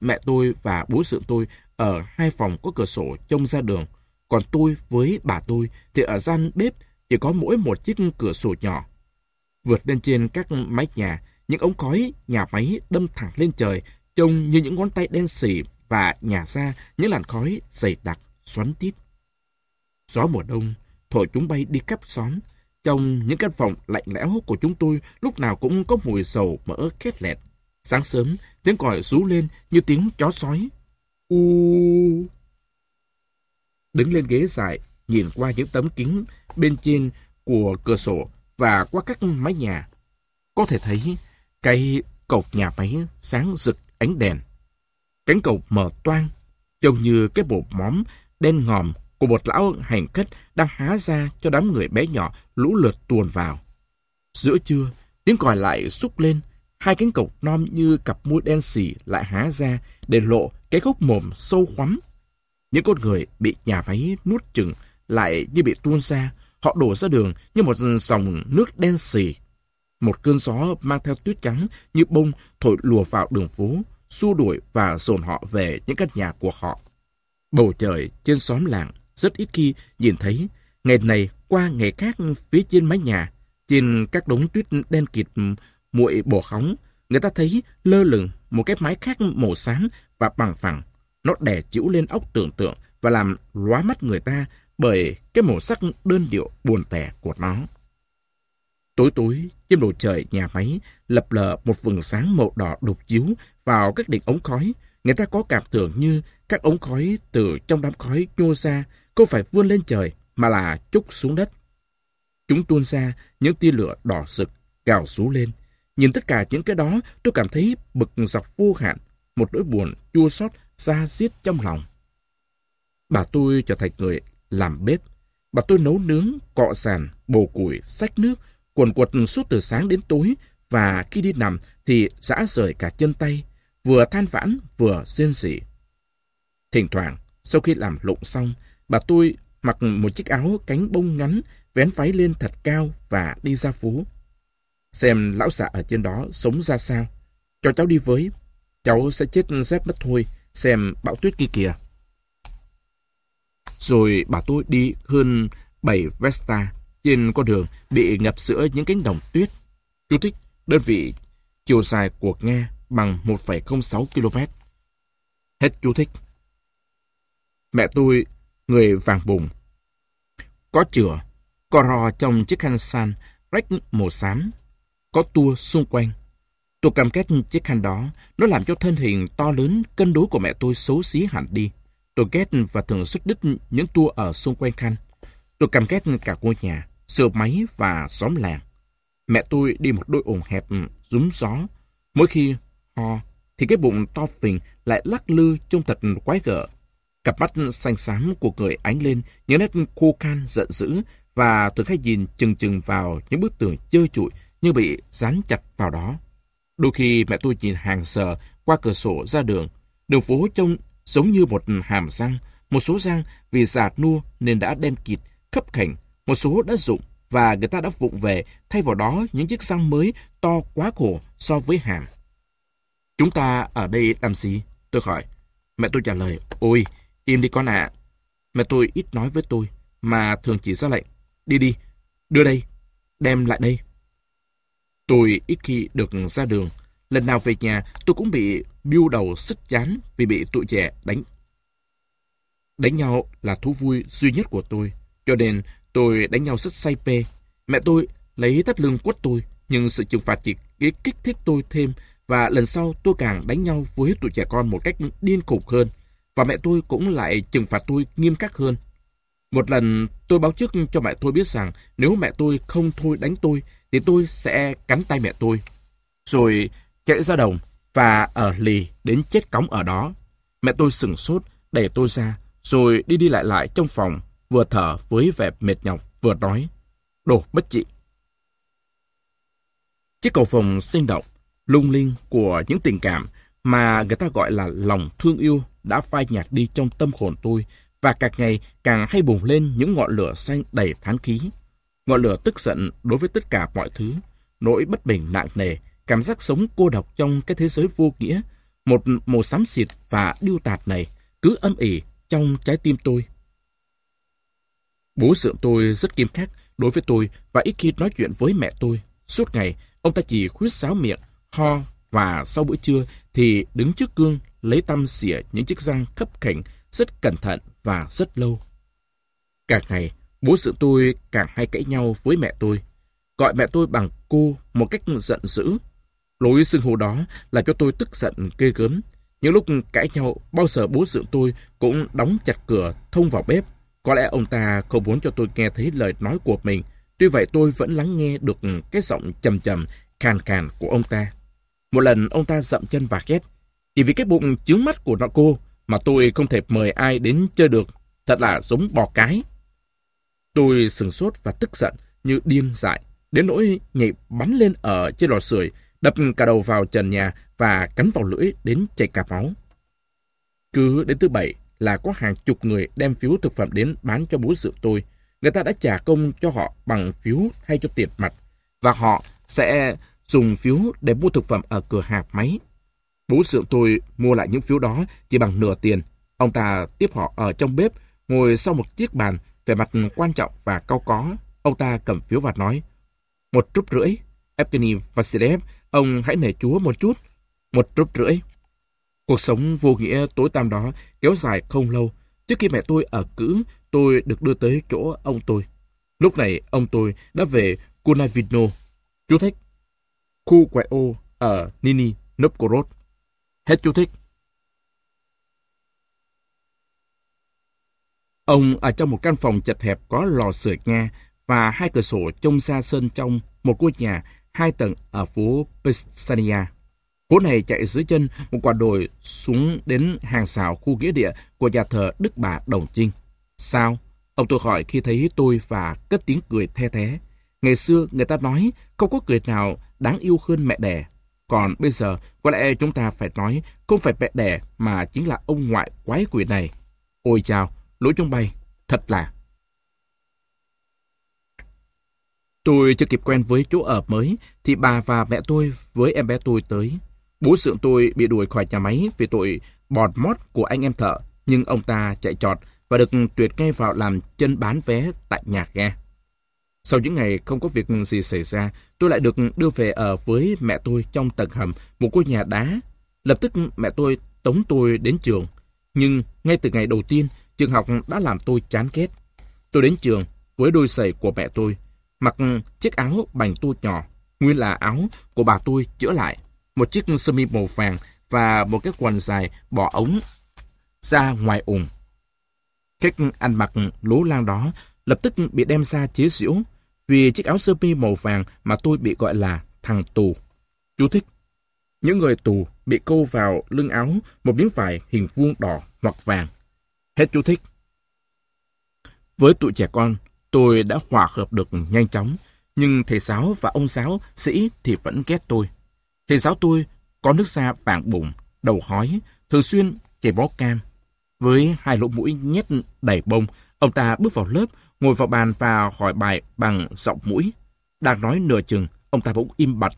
Mẹ tôi và bố sự tôi ở hai phòng có cửa sổ trông ra đường. Còn tôi với bà tôi thì ở gian bếp chỉ có mỗi một chiếc cửa sổ nhỏ. Vượt lên trên các mái nhà, những ống khói nhà máy đâm thẳng lên trời, trông như những ngón tay đen xỉ và nhả ra những làn khói dày đặc, xoắn tít. Gió mùa đông thổi chúng bay đi khắp xóm. Trong những căn phòng lạnh lẽo của chúng tôi lúc nào cũng có mùi dầu mỡ khét lẹt. Sáng sớm, tiếng còi rú lên như tiếng chó sói. U... Đứng lên ghế dài, nhìn qua những tấm kính bên trên của cửa sổ và qua các mái nhà. Có thể thấy cây cột nhà máy sáng rực ánh đèn. Cánh cột mở toang, trông như cái bộ móm đen ngòm của một lão hành khách đang há ra cho đám người bé nhỏ lũ lượt tuồn vào. Giữa trưa, tiếng còi lại xúc lên, hai cánh cổng non như cặp mũi đen xỉ lại há ra để lộ cái gốc mồm sâu khoắm. Những con người bị nhà váy nuốt chừng lại như bị tuôn ra, họ đổ ra đường như một dòng nước đen xì. Một cơn gió mang theo tuyết trắng như bông thổi lùa vào đường phố, xua đuổi và dồn họ về những căn nhà của họ. Bầu trời trên xóm làng rất ít khi nhìn thấy. Ngày này qua ngày khác phía trên mái nhà, trên các đống tuyết đen kịt muội bổ khóng, người ta thấy lơ lửng một cái mái khác màu xám và bằng phẳng. Nó đè chịu lên óc tưởng tượng và làm lóa mắt người ta bởi cái màu sắc đơn điệu buồn tẻ của nó. Tối tối, trên bầu trời nhà máy lập lờ một vầng sáng màu đỏ đục chiếu vào các đỉnh ống khói. Người ta có cảm tưởng như các ống khói từ trong đám khói nhô ra không phải vươn lên trời mà là chúc xuống đất. Chúng tuôn ra những tia lửa đỏ rực, gào rú lên. Nhìn tất cả những cái đó, tôi cảm thấy bực dọc vô hạn, một nỗi buồn chua xót ra xiết trong lòng. Bà tôi trở thành người làm bếp. Bà tôi nấu nướng, cọ sàn, bồ củi, xách nước, quần quật suốt từ sáng đến tối, và khi đi nằm thì giã rời cả chân tay, vừa than vãn vừa rên rỉ. Thỉnh thoảng, sau khi làm lụng xong, Bà tôi mặc một chiếc áo cánh bông ngắn, vén váy lên thật cao và đi ra phố. Xem lão già ở trên đó sống ra sao. Cho cháu đi với. Cháu sẽ chết rét mất thôi. Xem bão tuyết kia kìa. Rồi bà tôi đi hơn 7 Vesta trên con đường bị ngập giữa những cánh đồng tuyết. Chú thích đơn vị chiều dài của Nga bằng 1,06 km. Hết chú thích. Mẹ tôi người vàng bùng. Có chửa, có rò trong chiếc khăn san, rách màu xám, có tua xung quanh. Tôi cam kết chiếc khăn đó, nó làm cho thân hình to lớn, cân đối của mẹ tôi xấu xí hẳn đi. Tôi ghét và thường xuất đứt những tua ở xung quanh khăn. Tôi cam ghét cả ngôi nhà, sửa máy và xóm làng. Mẹ tôi đi một đôi ủng hẹp, rúm gió. Mỗi khi ho, thì cái bụng to phình lại lắc lư trông thật quái gở. Cặp mắt xanh xám của người ánh lên những nét khô khan giận dữ và tôi hay nhìn chừng chừng vào những bức tường trơ trụi như bị dán chặt vào đó. Đôi khi mẹ tôi nhìn hàng giờ qua cửa sổ ra đường. Đường phố trông giống như một hàm răng. Một số răng vì già nua nên đã đen kịt, khắp khảnh. Một số đã rụng và người ta đã vụng về thay vào đó những chiếc răng mới to quá khổ so với hàm. Chúng ta ở đây làm gì? Tôi hỏi. Mẹ tôi trả lời, ôi, Im đi con ạ. Mẹ tôi ít nói với tôi, mà thường chỉ ra lệnh. Đi đi, đưa đây, đem lại đây. Tôi ít khi được ra đường. Lần nào về nhà, tôi cũng bị biêu đầu sức chán vì bị tụi trẻ đánh. Đánh nhau là thú vui duy nhất của tôi, cho nên tôi đánh nhau rất say pê. Mẹ tôi lấy tất lưng quất tôi, nhưng sự trừng phạt chỉ kích thích tôi thêm và lần sau tôi càng đánh nhau với tụi trẻ con một cách điên khủng hơn và mẹ tôi cũng lại trừng phạt tôi nghiêm khắc hơn. Một lần tôi báo trước cho mẹ tôi biết rằng nếu mẹ tôi không thôi đánh tôi thì tôi sẽ cắn tay mẹ tôi. Rồi chạy ra đồng và ở lì đến chết cống ở đó. Mẹ tôi sừng sốt đẩy tôi ra rồi đi đi lại lại trong phòng vừa thở với vẻ mệt nhọc vừa nói. Đồ bất trị. Chiếc cầu phòng sinh động, lung linh của những tình cảm mà người ta gọi là lòng thương yêu đã phai nhạt đi trong tâm hồn tôi và càng ngày càng hay bùng lên những ngọn lửa xanh đầy tháng khí. Ngọn lửa tức giận đối với tất cả mọi thứ, nỗi bất bình nặng nề, cảm giác sống cô độc trong cái thế giới vô nghĩa, một màu xám xịt và điêu tạt này cứ âm ỉ trong trái tim tôi. Bố dượng tôi rất nghiêm khắc đối với tôi và ít khi nói chuyện với mẹ tôi. Suốt ngày, ông ta chỉ khuyết sáo miệng, ho và sau bữa trưa thì đứng trước gương lấy tăm xỉa những chiếc răng khấp khảnh rất cẩn thận và rất lâu. Càng ngày, bố sự tôi càng hay cãi nhau với mẹ tôi. Gọi mẹ tôi bằng cô một cách giận dữ. Lối xưng hô đó là cho tôi tức giận ghê gớm. Những lúc cãi nhau, bao giờ bố dưỡng tôi cũng đóng chặt cửa thông vào bếp. Có lẽ ông ta không muốn cho tôi nghe thấy lời nói của mình. Tuy vậy tôi vẫn lắng nghe được cái giọng trầm trầm, khàn khàn của ông ta. Một lần ông ta dậm chân và ghét. Chỉ vì cái bụng chướng mắt của nó cô mà tôi không thể mời ai đến chơi được. Thật là giống bò cái. Tôi sừng sốt và tức giận như điên dại. Đến nỗi nhảy bắn lên ở trên lò sưởi, đập cả đầu vào trần nhà và cắn vào lưỡi đến chảy cả máu. Cứ đến thứ bảy là có hàng chục người đem phiếu thực phẩm đến bán cho bố rượu tôi. Người ta đã trả công cho họ bằng phiếu hay cho tiền mặt và họ sẽ dùng phiếu để mua thực phẩm ở cửa hàng máy. Bố sượng tôi mua lại những phiếu đó chỉ bằng nửa tiền. Ông ta tiếp họ ở trong bếp, ngồi sau một chiếc bàn, vẻ mặt quan trọng và cao có. Ông ta cầm phiếu và nói, một trúc rưỡi. Evgeny Vasilev, ông hãy nể chúa một chút. Một trúc rưỡi. Cuộc sống vô nghĩa tối tăm đó kéo dài không lâu. Trước khi mẹ tôi ở cữ, tôi được đưa tới chỗ ông tôi. Lúc này, ông tôi đã về Kunavino. Chú thích. Khu quậy ô ở Nini, Novgorod. Hết chú thích. Ông ở trong một căn phòng chật hẹp có lò sưởi Nga và hai cửa sổ trông xa sân trong một ngôi nhà hai tầng ở phố Pesania. Phố này chạy dưới chân một quả đồi xuống đến hàng xào khu nghĩa địa của nhà thờ Đức Bà Đồng Trinh. Sao? Ông tôi hỏi khi thấy tôi và cất tiếng cười the thế. Ngày xưa người ta nói không có cười nào đáng yêu hơn mẹ đẻ. Còn bây giờ có lẽ chúng ta phải nói không phải mẹ đẻ mà chính là ông ngoại quái quỷ này. Ôi chào, lỗi trong bay, thật là... Tôi chưa kịp quen với chỗ ở mới, thì bà và mẹ tôi với em bé tôi tới. Bố sượng tôi bị đuổi khỏi nhà máy vì tội bọt mót của anh em thợ, nhưng ông ta chạy trọt và được tuyệt ngay vào làm chân bán vé tại nhà ga. Sau những ngày không có việc gì xảy ra, tôi lại được đưa về ở với mẹ tôi trong tầng hầm một ngôi nhà đá. Lập tức mẹ tôi tống tôi đến trường. Nhưng ngay từ ngày đầu tiên, trường học đã làm tôi chán ghét. Tôi đến trường với đôi giày của mẹ tôi, mặc chiếc áo bành tua nhỏ, nguyên là áo của bà tôi chữa lại, một chiếc sơ mi màu vàng và một cái quần dài bỏ ống ra ngoài ủng. Cách ăn mặc lố lang đó lập tức bị đem ra chế giễu vì chiếc áo sơ mi màu vàng mà tôi bị gọi là thằng tù. Chú thích. Những người tù bị câu vào lưng áo một miếng vải hình vuông đỏ hoặc vàng. Hết chú thích. Với tụi trẻ con, tôi đã hòa hợp được nhanh chóng, nhưng thầy giáo và ông giáo sĩ thì vẫn ghét tôi. Thầy giáo tôi có nước da vàng bụng, đầu hói, thường xuyên chảy bó cam. Với hai lỗ mũi nhét đầy bông, ông ta bước vào lớp, ngồi vào bàn và hỏi bài bằng giọng mũi. Đang nói nửa chừng, ông ta bỗng im bặt,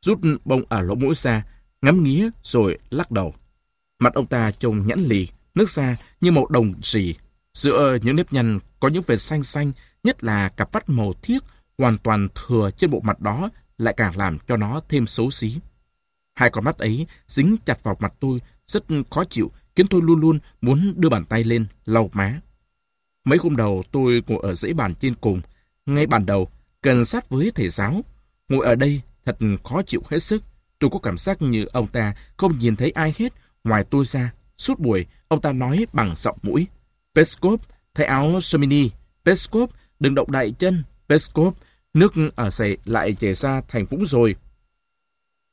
rút bông ở lỗ mũi ra, ngắm nghía rồi lắc đầu. Mặt ông ta trông nhẵn lì, nước da như màu đồng rỉ. Giữa những nếp nhăn có những vệt xanh xanh, nhất là cặp mắt màu thiếc hoàn toàn thừa trên bộ mặt đó lại càng làm cho nó thêm xấu xí. Hai con mắt ấy dính chặt vào mặt tôi, rất khó chịu, khiến tôi luôn luôn muốn đưa bàn tay lên, lau má. Mấy hôm đầu tôi ngồi ở dãy bàn trên cùng, ngay bàn đầu, gần sát với thầy giáo. Ngồi ở đây thật khó chịu hết sức. Tôi có cảm giác như ông ta không nhìn thấy ai hết ngoài tôi ra. Suốt buổi, ông ta nói bằng giọng mũi. Peskov, thay áo sơ mini. Peskov, đừng động đại chân. Peskov, nước ở sậy lại chảy ra thành vũng rồi.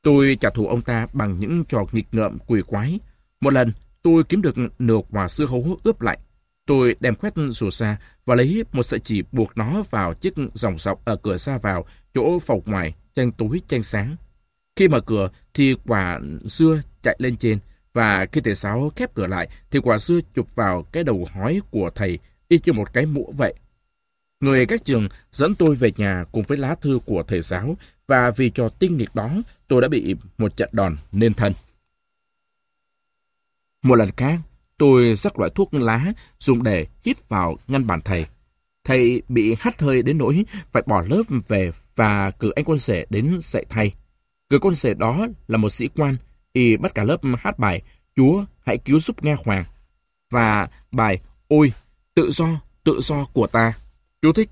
Tôi trả thù ông ta bằng những trò nghịch ngợm quỷ quái. Một lần, tôi kiếm được nửa quả sưa hấu ướp lạnh. Tôi đem khoét rùa ra và lấy một sợi chỉ buộc nó vào chiếc dòng dọc ở cửa ra vào, chỗ phòng ngoài, tranh tối tranh sáng. Khi mở cửa thì quả dưa chạy lên trên và khi thầy giáo khép cửa lại thì quả dưa chụp vào cái đầu hói của thầy y như một cái mũ vậy. Người các trường dẫn tôi về nhà cùng với lá thư của thầy giáo và vì trò tinh nghịch đó tôi đã bị một trận đòn nên thân. Một lần khác, tôi rắc loại thuốc lá dùng để hít vào ngăn bàn thầy. Thầy bị hắt hơi đến nỗi phải bỏ lớp về và cử anh con rể đến dạy thầy. Người con rể đó là một sĩ quan, y bắt cả lớp hát bài Chúa hãy cứu giúp Nga Hoàng và bài Ôi, tự do, tự do của ta. Chú thích,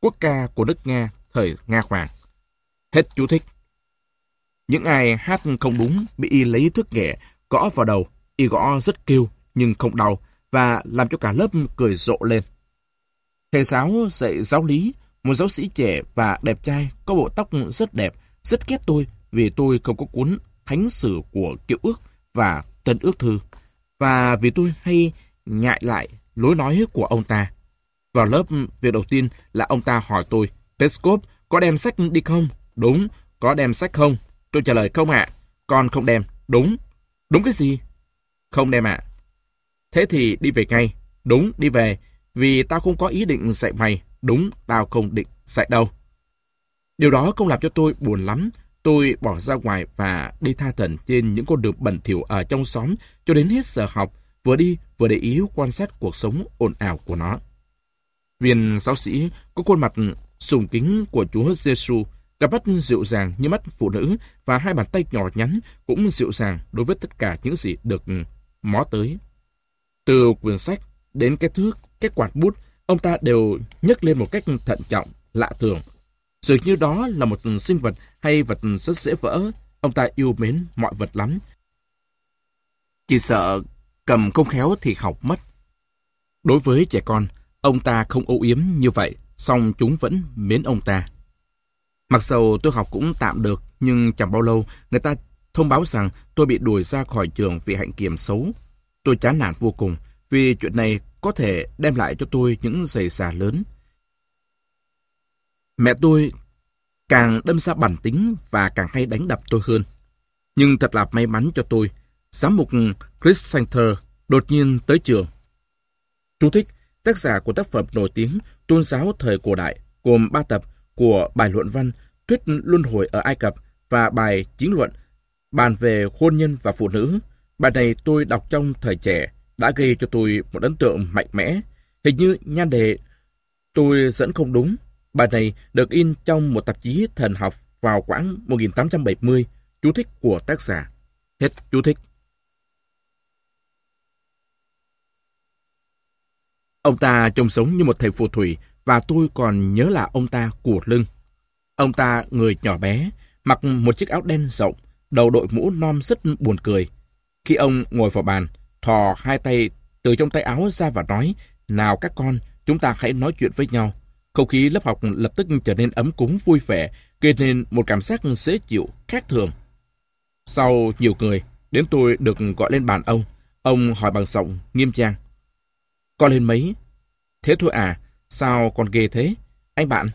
quốc ca của nước Nga thời Nga Hoàng. Hết chú thích. Những ai hát không đúng bị y lấy thước ghẻ gõ vào đầu, y gõ rất kêu nhưng không đau và làm cho cả lớp cười rộ lên. Thầy giáo dạy giáo lý, một giáo sĩ trẻ và đẹp trai có bộ tóc rất đẹp, rất ghét tôi vì tôi không có cuốn thánh sử của kiệu ước và tân ước thư, và vì tôi hay nhại lại lối nói của ông ta. Vào lớp, việc đầu tiên là ông ta hỏi tôi, Peskov có đem sách đi không? Đúng, có đem sách không? Tôi trả lời không ạ. Con không đem. Đúng. Đúng cái gì? Không đem ạ. Thế thì đi về ngay. Đúng, đi về. Vì tao không có ý định dạy mày. Đúng, tao không định dạy đâu. Điều đó không làm cho tôi buồn lắm. Tôi bỏ ra ngoài và đi tha thần trên những con đường bẩn thỉu ở trong xóm cho đến hết giờ học, vừa đi vừa để ý quan sát cuộc sống ồn ào của nó. Viên giáo sĩ có khuôn mặt sùng kính của Chúa Giêsu, cặp mắt dịu dàng như mắt phụ nữ và hai bàn tay nhỏ nhắn cũng dịu dàng đối với tất cả những gì được mó tới. Từ quyển sách đến cái thước, cái quạt bút, ông ta đều nhấc lên một cách thận trọng, lạ thường. Dường như đó là một sinh vật hay vật rất dễ vỡ. Ông ta yêu mến mọi vật lắm. Chỉ sợ cầm không khéo thì học mất. Đối với trẻ con, ông ta không âu yếm như vậy, song chúng vẫn mến ông ta. Mặc dầu tôi học cũng tạm được, nhưng chẳng bao lâu người ta thông báo rằng tôi bị đuổi ra khỏi trường vì hạnh kiểm xấu. Tôi chán nản vô cùng, vì chuyện này có thể đem lại cho tôi những giày xà lớn. Mẹ tôi càng đâm ra bản tính và càng hay đánh đập tôi hơn. Nhưng thật là may mắn cho tôi, giám mục Chris Center đột nhiên tới trường. Chú thích, tác giả của tác phẩm nổi tiếng Tôn giáo thời cổ đại gồm 3 tập của bài luận văn Thuyết luân hồi ở Ai Cập và bài chiến luận bàn về hôn nhân và phụ nữ. Bài này tôi đọc trong thời trẻ đã gây cho tôi một ấn tượng mạnh mẽ. Hình như nhan đề tôi dẫn không đúng. Bài này được in trong một tạp chí thần học vào khoảng 1870, chú thích của tác giả. Hết chú thích. Ông ta trông sống như một thầy phù thủy và tôi còn nhớ là ông ta của lưng. Ông ta người nhỏ bé, mặc một chiếc áo đen rộng, đầu đội mũ non rất buồn cười. Khi ông ngồi vào bàn, thò hai tay từ trong tay áo ra và nói, nào các con, chúng ta hãy nói chuyện với nhau. Không khí lớp học lập tức trở nên ấm cúng vui vẻ, gây nên một cảm giác dễ chịu, khác thường. Sau nhiều người, đến tôi được gọi lên bàn ông. Ông hỏi bằng giọng nghiêm trang. Con lên mấy? Thế thôi à, sao con ghê thế? Anh bạn,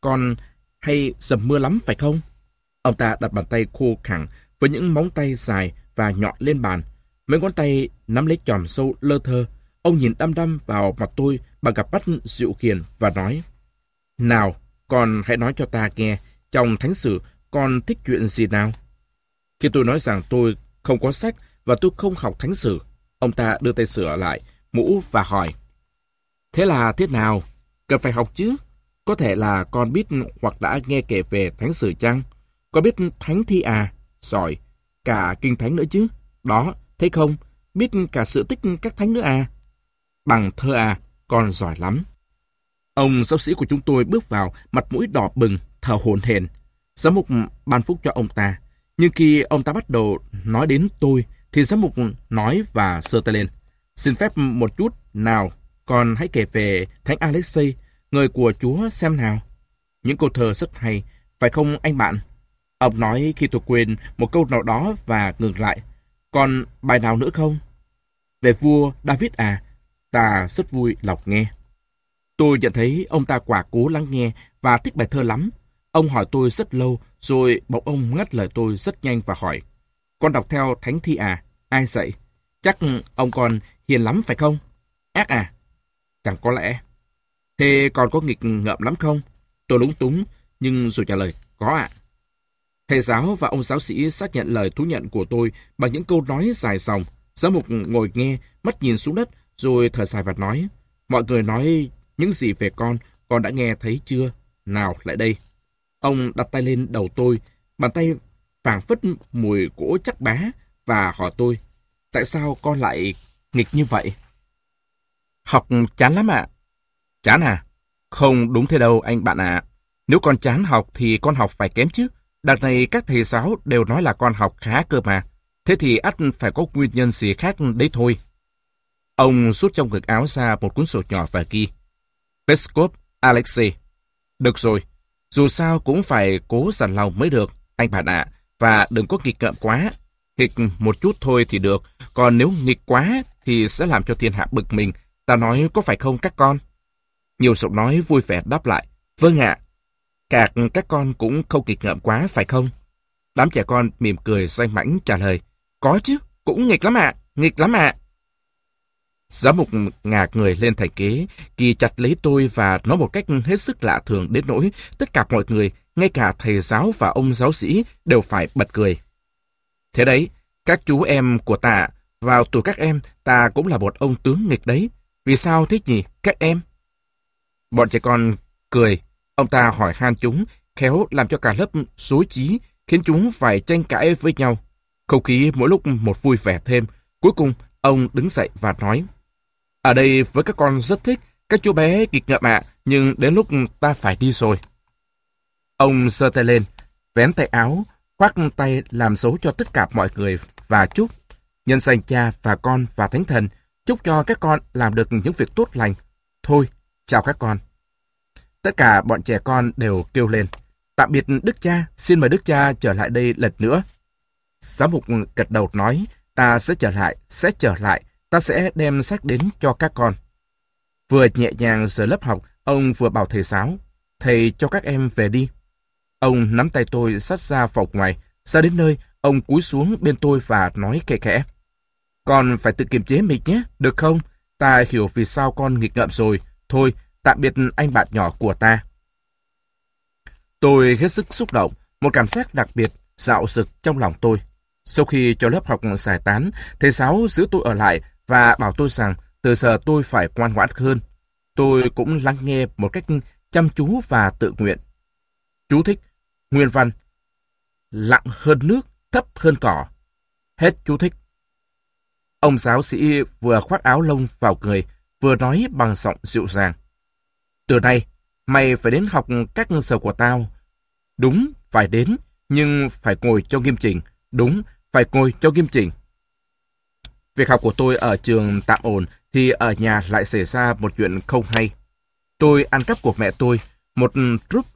con hay dầm mưa lắm phải không? Ông ta đặt bàn tay khô khẳng với những móng tay dài và nhọn lên bàn. Mấy ngón tay nắm lấy chòm sâu lơ thơ. Ông nhìn đăm đăm vào mặt tôi bằng cặp mắt dịu khiền và nói Nào, con hãy nói cho ta nghe, trong thánh sử con thích chuyện gì nào? Khi tôi nói rằng tôi không có sách và tôi không học thánh sử, ông ta đưa tay sửa lại mũ và hỏi. Thế là thế nào? Cần phải học chứ? Có thể là con biết hoặc đã nghe kể về thánh sử chăng? Có biết thánh thi à? Giỏi. Cả kinh thánh nữa chứ? Đó, thấy không? Biết cả sự tích các thánh nữa à? Bằng thơ à, con giỏi lắm. Ông giáo sĩ của chúng tôi bước vào, mặt mũi đỏ bừng, thở hổn hển. Giám mục ban phúc cho ông ta. Nhưng khi ông ta bắt đầu nói đến tôi, thì giám mục nói và sơ tay lên. Xin phép một chút, nào, con hãy kể về Thánh Alexei, người của Chúa xem nào. Những câu thơ rất hay, phải không anh bạn? Ông nói khi tôi quên một câu nào đó và ngừng lại. Còn bài nào nữa không? Về vua David à, ta rất vui lọc nghe. Tôi nhận thấy ông ta quả cố lắng nghe và thích bài thơ lắm. Ông hỏi tôi rất lâu, rồi bỗng ông ngắt lời tôi rất nhanh và hỏi. Con đọc theo Thánh Thi à? Ai dạy? Chắc ông còn hiền lắm phải không? Ác à? Chẳng có lẽ. Thế còn có nghịch ngợm lắm không? Tôi lúng túng, nhưng rồi trả lời, có ạ. Thầy giáo và ông giáo sĩ xác nhận lời thú nhận của tôi bằng những câu nói dài dòng. Giáo mục ngồi nghe, mắt nhìn xuống đất, rồi thở dài và nói, mọi người nói những gì về con, con đã nghe thấy chưa? Nào, lại đây. Ông đặt tay lên đầu tôi, bàn tay phảng phất mùi gỗ chắc bá, và hỏi tôi, tại sao con lại nghịch như vậy? Học chán lắm ạ. Chán à? Không đúng thế đâu anh bạn ạ. Nếu con chán học thì con học phải kém chứ. Đợt này các thầy giáo đều nói là con học khá cơ mà. Thế thì ắt phải có nguyên nhân gì khác đấy thôi. Ông rút trong ngực áo ra một cuốn sổ nhỏ và ghi. Peskov Alexei. Được rồi, dù sao cũng phải cố dằn lòng mới được, anh bạn ạ. Và đừng có nghịch ngợm quá. Nghịch một chút thôi thì được, còn nếu nghịch quá thì sẽ làm cho thiên hạ bực mình. Ta nói có phải không các con? Nhiều giọng nói vui vẻ đáp lại. Vâng ạ. Cả các con cũng không nghịch ngợm quá phải không? Đám trẻ con mỉm cười say mãnh trả lời. Có chứ, cũng nghịch lắm ạ, nghịch lắm ạ. Giám mục ngạc người lên thành kế, kỳ chặt lấy tôi và nói một cách hết sức lạ thường đến nỗi tất cả mọi người, ngay cả thầy giáo và ông giáo sĩ đều phải bật cười. Thế đấy, các chú em của ta, vào tuổi các em, ta cũng là một ông tướng nghịch đấy. Vì sao thế nhỉ, các em? Bọn trẻ con cười, ông ta hỏi han chúng, khéo làm cho cả lớp rối trí, khiến chúng phải tranh cãi với nhau. Không khí mỗi lúc một vui vẻ thêm. Cuối cùng, ông đứng dậy và nói, Ở đây với các con rất thích, các chú bé kịch ngợm ạ, nhưng đến lúc ta phải đi rồi. Ông sơ tay lên, vén tay áo, khoác tay làm dấu cho tất cả mọi người và chúc. Nhân danh cha và con và thánh thần, chúc cho các con làm được những việc tốt lành. Thôi, chào các con. Tất cả bọn trẻ con đều kêu lên. Tạm biệt Đức cha, xin mời Đức cha trở lại đây lần nữa. Giám mục gật đầu nói, ta sẽ trở lại, sẽ trở lại, ta sẽ đem sách đến cho các con. Vừa nhẹ nhàng rời lớp học, ông vừa bảo thầy giáo, thầy cho các em về đi. Ông nắm tay tôi sát ra phòng ngoài, ra đến nơi, ông cúi xuống bên tôi và nói kệ khẽ. Con phải tự kiềm chế mình nhé, được không? Ta hiểu vì sao con nghịch ngợm rồi. Thôi, tạm biệt anh bạn nhỏ của ta. Tôi hết sức xúc động, một cảm giác đặc biệt dạo rực trong lòng tôi. Sau khi cho lớp học giải tán, thầy giáo giữ tôi ở lại và bảo tôi rằng từ giờ tôi phải ngoan ngoãn hơn. Tôi cũng lắng nghe một cách chăm chú và tự nguyện. Chú thích, nguyên văn, lặng hơn nước, thấp hơn cỏ. Hết chú thích. Ông giáo sĩ vừa khoác áo lông vào người, vừa nói bằng giọng dịu dàng. Từ nay, mày phải đến học các sở của tao. Đúng, phải đến, nhưng phải ngồi cho nghiêm chỉnh. Đúng, phải ngồi cho nghiêm chỉnh. Việc học của tôi ở trường tạm ổn thì ở nhà lại xảy ra một chuyện không hay. Tôi ăn cắp của mẹ tôi, một trúc.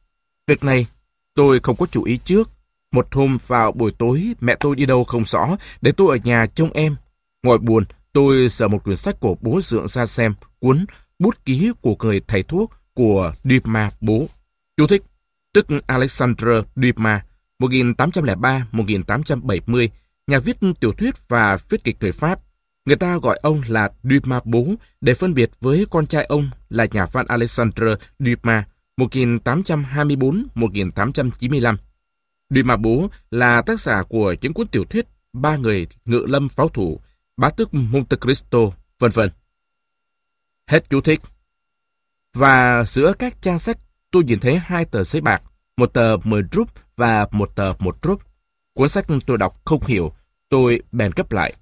Việc này tôi không có chú ý trước. Một hôm vào buổi tối mẹ tôi đi đâu không rõ để tôi ở nhà trông em. Ngồi buồn, tôi sợ một quyển sách của bố dượng ra xem cuốn Bút ký của người thầy thuốc của Dumas bố. Chú thích, tức Alexandre Dumas, 1803-1870, nhà viết tiểu thuyết và viết kịch người Pháp. Người ta gọi ông là Dumas bố để phân biệt với con trai ông là nhà văn Alexandre Dumas, 1824-1895. Dumas bố là tác giả của những cuốn tiểu thuyết Ba người ngự lâm pháo thủ, Bá tước Monte Cristo, vân vân. Hết chú thích. Và giữa các trang sách, tôi nhìn thấy hai tờ giấy bạc, một tờ 10 rúp và một tờ một rúp. Cuốn sách tôi đọc không hiểu, tôi bèn gấp lại.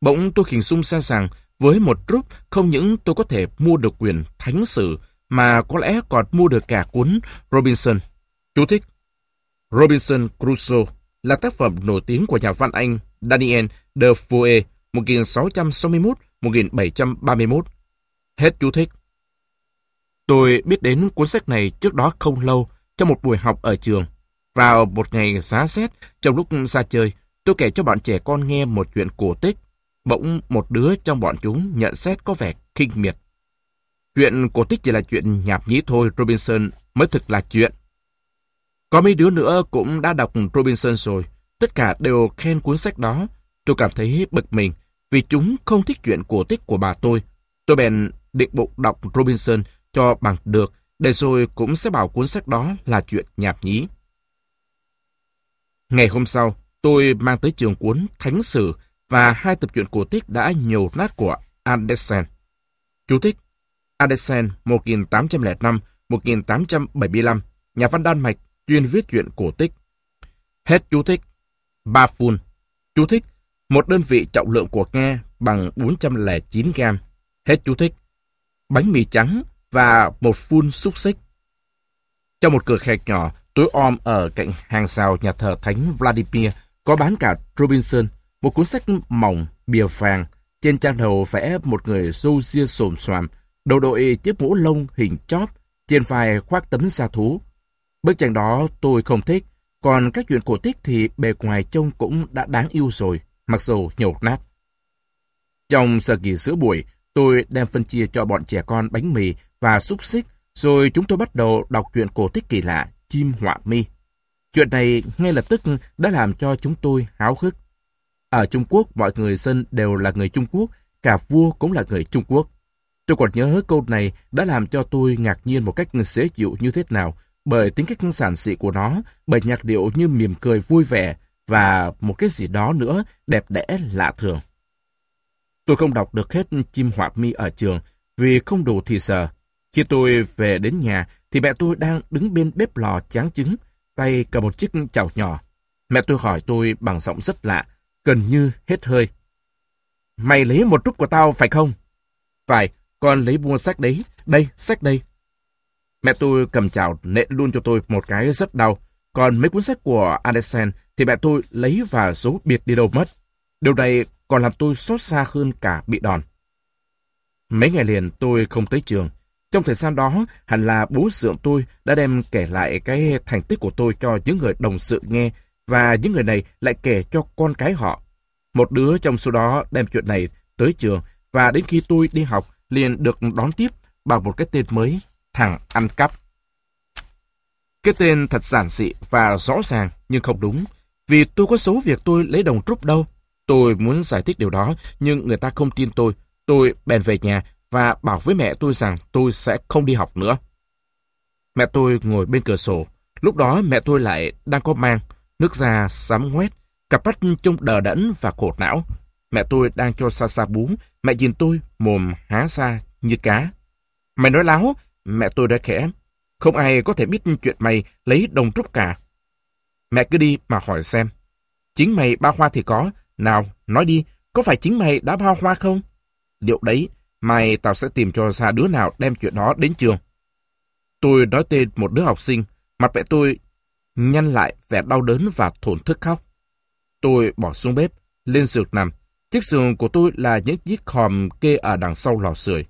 Bỗng tôi hình sung ra rằng, với một rúp, không những tôi có thể mua được quyền thánh sử, mà có lẽ còn mua được cả cuốn Robinson. Chú thích. Robinson Crusoe là tác phẩm nổi tiếng của nhà văn Anh Daniel Defoe 1661-1731. Hết chú thích. Tôi biết đến cuốn sách này trước đó không lâu, trong một buổi học ở trường. Vào một ngày giá xét trong lúc ra chơi, tôi kể cho bọn trẻ con nghe một chuyện cổ tích. Bỗng một đứa trong bọn chúng nhận xét có vẻ kinh miệt. Chuyện cổ tích chỉ là chuyện nhảm nhí thôi, Robinson mới thực là chuyện. Có mấy đứa nữa cũng đã đọc Robinson rồi. Tất cả đều khen cuốn sách đó. Tôi cảm thấy bực mình vì chúng không thích chuyện cổ tích của bà tôi. Tôi bèn định bụng đọc Robinson cho bằng được, để rồi cũng sẽ bảo cuốn sách đó là chuyện nhảm nhí. Ngày hôm sau, tôi mang tới trường cuốn Thánh Sử và hai tập truyện cổ tích đã nhiều nát của Andersen. Chú thích Andersen 1805-1875, nhà văn Đan Mạch, chuyên viết truyện cổ tích. Hết chú thích. Ba phun. Chú thích. Một đơn vị trọng lượng của Nga bằng 409 gram. Hết chú thích. Bánh mì trắng và một phun xúc xích. Trong một cửa hẹp nhỏ, tối om ở cạnh hàng rào nhà thờ Thánh Vladimir có bán cả Robinson, một cuốn sách mỏng, bìa vàng. Trên trang đầu vẽ một người râu ria xồm xoàm, đầu đội chiếc mũ lông hình chóp, trên vai khoác tấm da thú. Bức tranh đó tôi không thích, còn các chuyện cổ tích thì bề ngoài trông cũng đã đáng yêu rồi, mặc dù nhột nát. Trong giờ kỳ giữa buổi, tôi đem phân chia cho bọn trẻ con bánh mì và xúc xích, rồi chúng tôi bắt đầu đọc truyện cổ tích kỳ lạ, chim họa mi. Chuyện này ngay lập tức đã làm cho chúng tôi háo hức. Ở Trung Quốc, mọi người dân đều là người Trung Quốc, cả vua cũng là người Trung Quốc. Tôi còn nhớ câu này đã làm cho tôi ngạc nhiên một cách dễ chịu như thế nào, bởi tính cách sản dị của nó, bởi nhạc điệu như mỉm cười vui vẻ và một cái gì đó nữa đẹp đẽ lạ thường. Tôi không đọc được hết chim họa mi ở trường vì không đủ thì giờ. Khi tôi về đến nhà thì mẹ tôi đang đứng bên bếp lò chán trứng, tay cầm một chiếc chảo nhỏ. Mẹ tôi hỏi tôi bằng giọng rất lạ, gần như hết hơi. Mày lấy một chút của tao phải không? Phải, con lấy mua sách đấy. Đây, sách đây. Mẹ tôi cầm chảo nện luôn cho tôi một cái rất đau. Còn mấy cuốn sách của Andersen thì mẹ tôi lấy và giấu biệt đi đâu mất. Điều này còn làm tôi xót xa hơn cả bị đòn. Mấy ngày liền tôi không tới trường. Trong thời gian đó, hẳn là bố dưỡng tôi đã đem kể lại cái thành tích của tôi cho những người đồng sự nghe và những người này lại kể cho con cái họ. Một đứa trong số đó đem chuyện này tới trường và đến khi tôi đi học liền được đón tiếp bằng một cái tên mới, thằng ăn cắp. Cái tên thật giản dị và rõ ràng nhưng không đúng, vì tôi có số việc tôi lấy đồng trúc đâu. Tôi muốn giải thích điều đó, nhưng người ta không tin tôi. Tôi bèn về nhà và bảo với mẹ tôi rằng tôi sẽ không đi học nữa. Mẹ tôi ngồi bên cửa sổ. Lúc đó mẹ tôi lại đang có mang, nước da sám ngoét, cặp mắt trông đờ đẫn và khổ não. Mẹ tôi đang cho xa xa bú, mẹ nhìn tôi mồm há ra như cá. Mày nói láo, mẹ tôi đã khẽ. Không ai có thể biết chuyện mày lấy đồng trúc cả. Mẹ cứ đi mà hỏi xem. Chính mày ba hoa thì có. Nào, nói đi, có phải chính mày đã bao hoa không? Liệu đấy, mai tao sẽ tìm cho ra đứa nào đem chuyện đó đến trường. Tôi nói tên một đứa học sinh, mặt mẹ tôi nhăn lại vẻ đau đớn và thổn thức khóc. Tôi bỏ xuống bếp, lên giường nằm. Chiếc giường của tôi là những chiếc hòm kê ở đằng sau lò sưởi.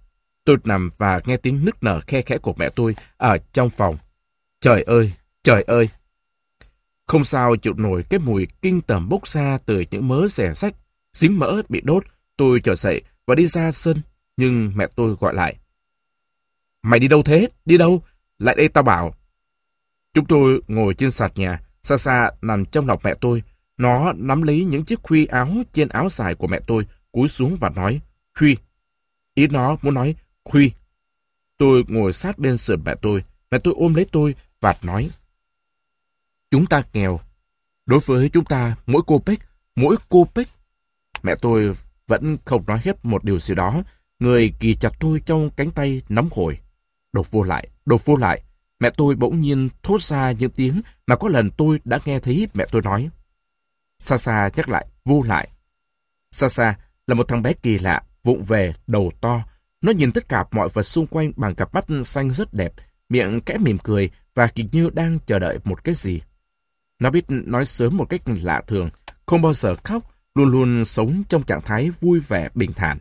Tôi nằm và nghe tiếng nức nở khe khẽ của mẹ tôi ở trong phòng. Trời ơi, trời ơi! Không sao chịu nổi cái mùi kinh tởm bốc ra từ những mớ rẻ sách, dính mỡ bị đốt. Tôi trở dậy và đi ra sân, nhưng mẹ tôi gọi lại. Mày đi đâu thế? Đi đâu? Lại đây tao bảo. Chúng tôi ngồi trên sạt nhà, xa xa nằm trong lòng mẹ tôi. Nó nắm lấy những chiếc khuy áo trên áo dài của mẹ tôi, cúi xuống và nói, Khuy. Ý nó muốn nói, Khuy. Tôi ngồi sát bên sườn mẹ tôi, mẹ tôi ôm lấy tôi và nói, Chúng ta nghèo. Đối với chúng ta, mỗi cô pếch, mỗi cô pếch. Mẹ tôi vẫn không nói hết một điều gì đó. Người kỳ chặt tôi trong cánh tay nắm hồi. Đột vô lại, đột vô lại. Mẹ tôi bỗng nhiên thốt ra những tiếng mà có lần tôi đã nghe thấy mẹ tôi nói. Xa xa chắc lại, vô lại. Xa xa là một thằng bé kỳ lạ, vụng về, đầu to. Nó nhìn tất cả mọi vật xung quanh bằng cặp mắt xanh rất đẹp, miệng kẽ mỉm cười và hình như đang chờ đợi một cái gì. Nó biết nói sớm một cách lạ thường, không bao giờ khóc, luôn luôn sống trong trạng thái vui vẻ bình thản.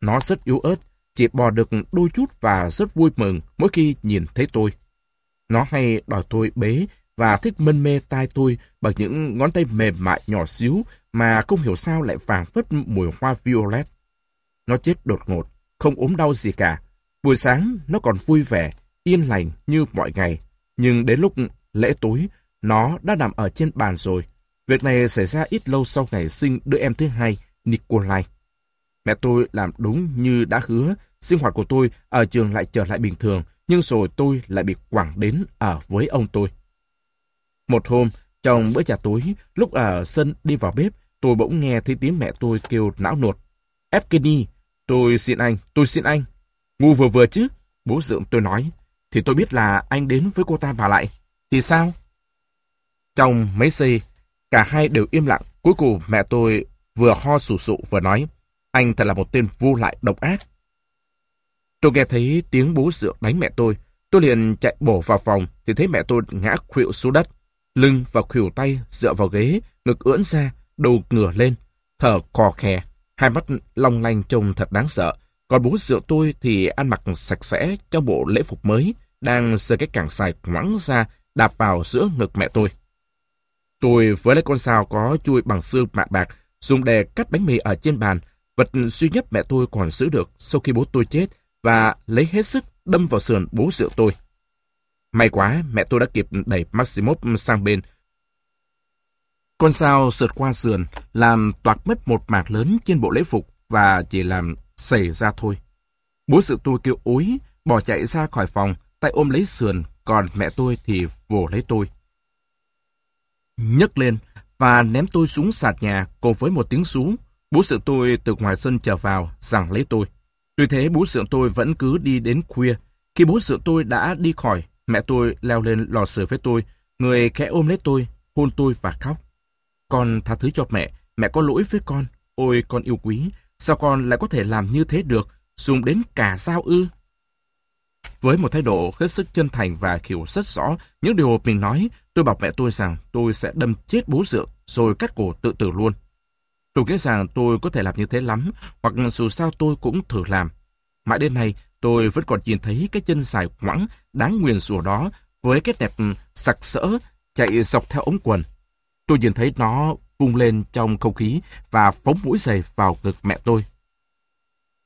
Nó rất yếu ớt, chỉ bò được đôi chút và rất vui mừng mỗi khi nhìn thấy tôi. Nó hay đòi tôi bế và thích mân mê tai tôi bằng những ngón tay mềm mại nhỏ xíu mà không hiểu sao lại vàng phất mùi hoa violet. Nó chết đột ngột, không ốm đau gì cả. Buổi sáng nó còn vui vẻ, yên lành như mọi ngày. Nhưng đến lúc lễ tối, nó đã nằm ở trên bàn rồi. Việc này xảy ra ít lâu sau ngày sinh đứa em thứ hai, Nikolai. Mẹ tôi làm đúng như đã hứa, sinh hoạt của tôi ở trường lại trở lại bình thường, nhưng rồi tôi lại bị quẳng đến ở với ông tôi. Một hôm, trong bữa trà tối, lúc ở sân đi vào bếp, tôi bỗng nghe thấy tiếng mẹ tôi kêu não nột. Evgeny, tôi xin anh, tôi xin anh. Ngu vừa vừa chứ, bố dượng tôi nói. Thì tôi biết là anh đến với cô ta và lại. Thì sao? Trong mấy giây, cả hai đều im lặng. Cuối cùng mẹ tôi vừa ho sù sụ vừa nói. Anh thật là một tên vô lại độc ác. Tôi nghe thấy tiếng bố rượu đánh mẹ tôi. Tôi liền chạy bổ vào phòng thì thấy mẹ tôi ngã khuỵu xuống đất. Lưng và khuỷu tay dựa vào ghế, ngực ưỡn ra, đầu ngửa lên, thở cò khè, hai mắt long lanh trông thật đáng sợ. Còn bố rượu tôi thì ăn mặc sạch sẽ trong bộ lễ phục mới, đang giơ cái cẳng xài ngoãng ra đạp vào giữa ngực mẹ tôi. Tôi với lấy con sao có chui bằng xương mạ bạc, dùng để cắt bánh mì ở trên bàn, vật duy nhất mẹ tôi còn giữ được sau khi bố tôi chết và lấy hết sức đâm vào sườn bố rượu tôi. May quá, mẹ tôi đã kịp đẩy Maximov sang bên. Con sao sượt qua sườn, làm toạc mất một mạc lớn trên bộ lễ phục và chỉ làm xảy ra thôi. Bố rượu tôi kêu ối, bỏ chạy ra khỏi phòng, tay ôm lấy sườn, còn mẹ tôi thì vồ lấy tôi nhấc lên và ném tôi xuống sạt nhà cùng với một tiếng sú. Bố sự tôi từ ngoài sân trở vào, rằng lấy tôi. Tuy thế bố sự tôi vẫn cứ đi đến khuya. Khi bố sự tôi đã đi khỏi, mẹ tôi leo lên lò sưởi với tôi, người khẽ ôm lấy tôi, hôn tôi và khóc. Con tha thứ cho mẹ, mẹ có lỗi với con. Ôi con yêu quý, sao con lại có thể làm như thế được, dùng đến cả sao ư? Với một thái độ hết sức chân thành và hiểu rất rõ những điều mình nói, tôi bảo mẹ tôi rằng tôi sẽ đâm chết bố dượng rồi cắt cổ tự tử luôn. Tôi nghĩ rằng tôi có thể làm như thế lắm, hoặc dù sao tôi cũng thử làm. Mãi đến nay, tôi vẫn còn nhìn thấy cái chân dài ngoẵng đáng nguyền rủa đó với cái đẹp ừ, sặc sỡ chạy dọc theo ống quần. Tôi nhìn thấy nó vung lên trong không khí và phóng mũi giày vào ngực mẹ tôi.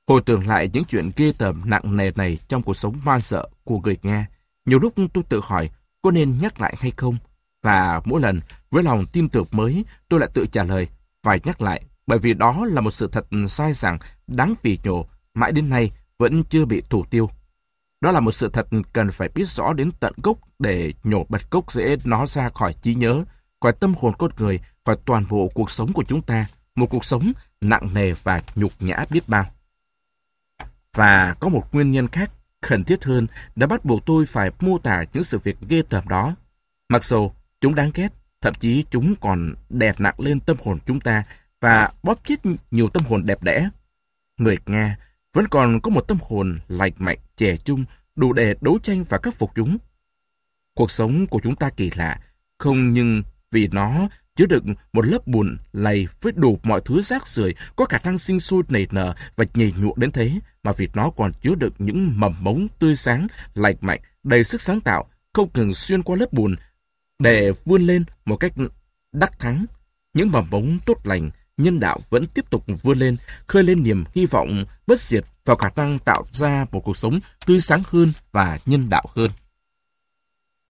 Hồi tưởng lại những chuyện ghê tởm nặng nề này trong cuộc sống man sợ của người nghe, nhiều lúc tôi tự hỏi có nên nhắc lại hay không. Và mỗi lần với lòng tin tưởng mới tôi lại tự trả lời phải nhắc lại bởi vì đó là một sự thật sai rằng đáng vì nhổ mãi đến nay vẫn chưa bị thủ tiêu. Đó là một sự thật cần phải biết rõ đến tận gốc để nhổ bật gốc dễ nó ra khỏi trí nhớ, khỏi tâm hồn con người, khỏi toàn bộ cuộc sống của chúng ta, một cuộc sống nặng nề và nhục nhã biết bao. Và có một nguyên nhân khác khẩn thiết hơn đã bắt buộc tôi phải mô tả những sự việc ghê tởm đó. Mặc dù chúng đáng ghét, thậm chí chúng còn đè nặng lên tâm hồn chúng ta và bóp chết nhiều tâm hồn đẹp đẽ. Người Nga vẫn còn có một tâm hồn lành mạnh, trẻ trung, đủ để đấu tranh và khắc phục chúng. Cuộc sống của chúng ta kỳ lạ, không nhưng vì nó chứa đựng một lớp bùn lầy với đủ mọi thứ rác rưởi có khả năng sinh sôi nảy nở và nhầy nhụa đến thế, mà vì nó còn chứa đựng những mầm mống tươi sáng, lành mạnh, đầy sức sáng tạo, không ngừng xuyên qua lớp bùn để vươn lên một cách đắc thắng. Những mầm mống tốt lành, nhân đạo vẫn tiếp tục vươn lên, khơi lên niềm hy vọng bất diệt vào khả năng tạo ra một cuộc sống tươi sáng hơn và nhân đạo hơn.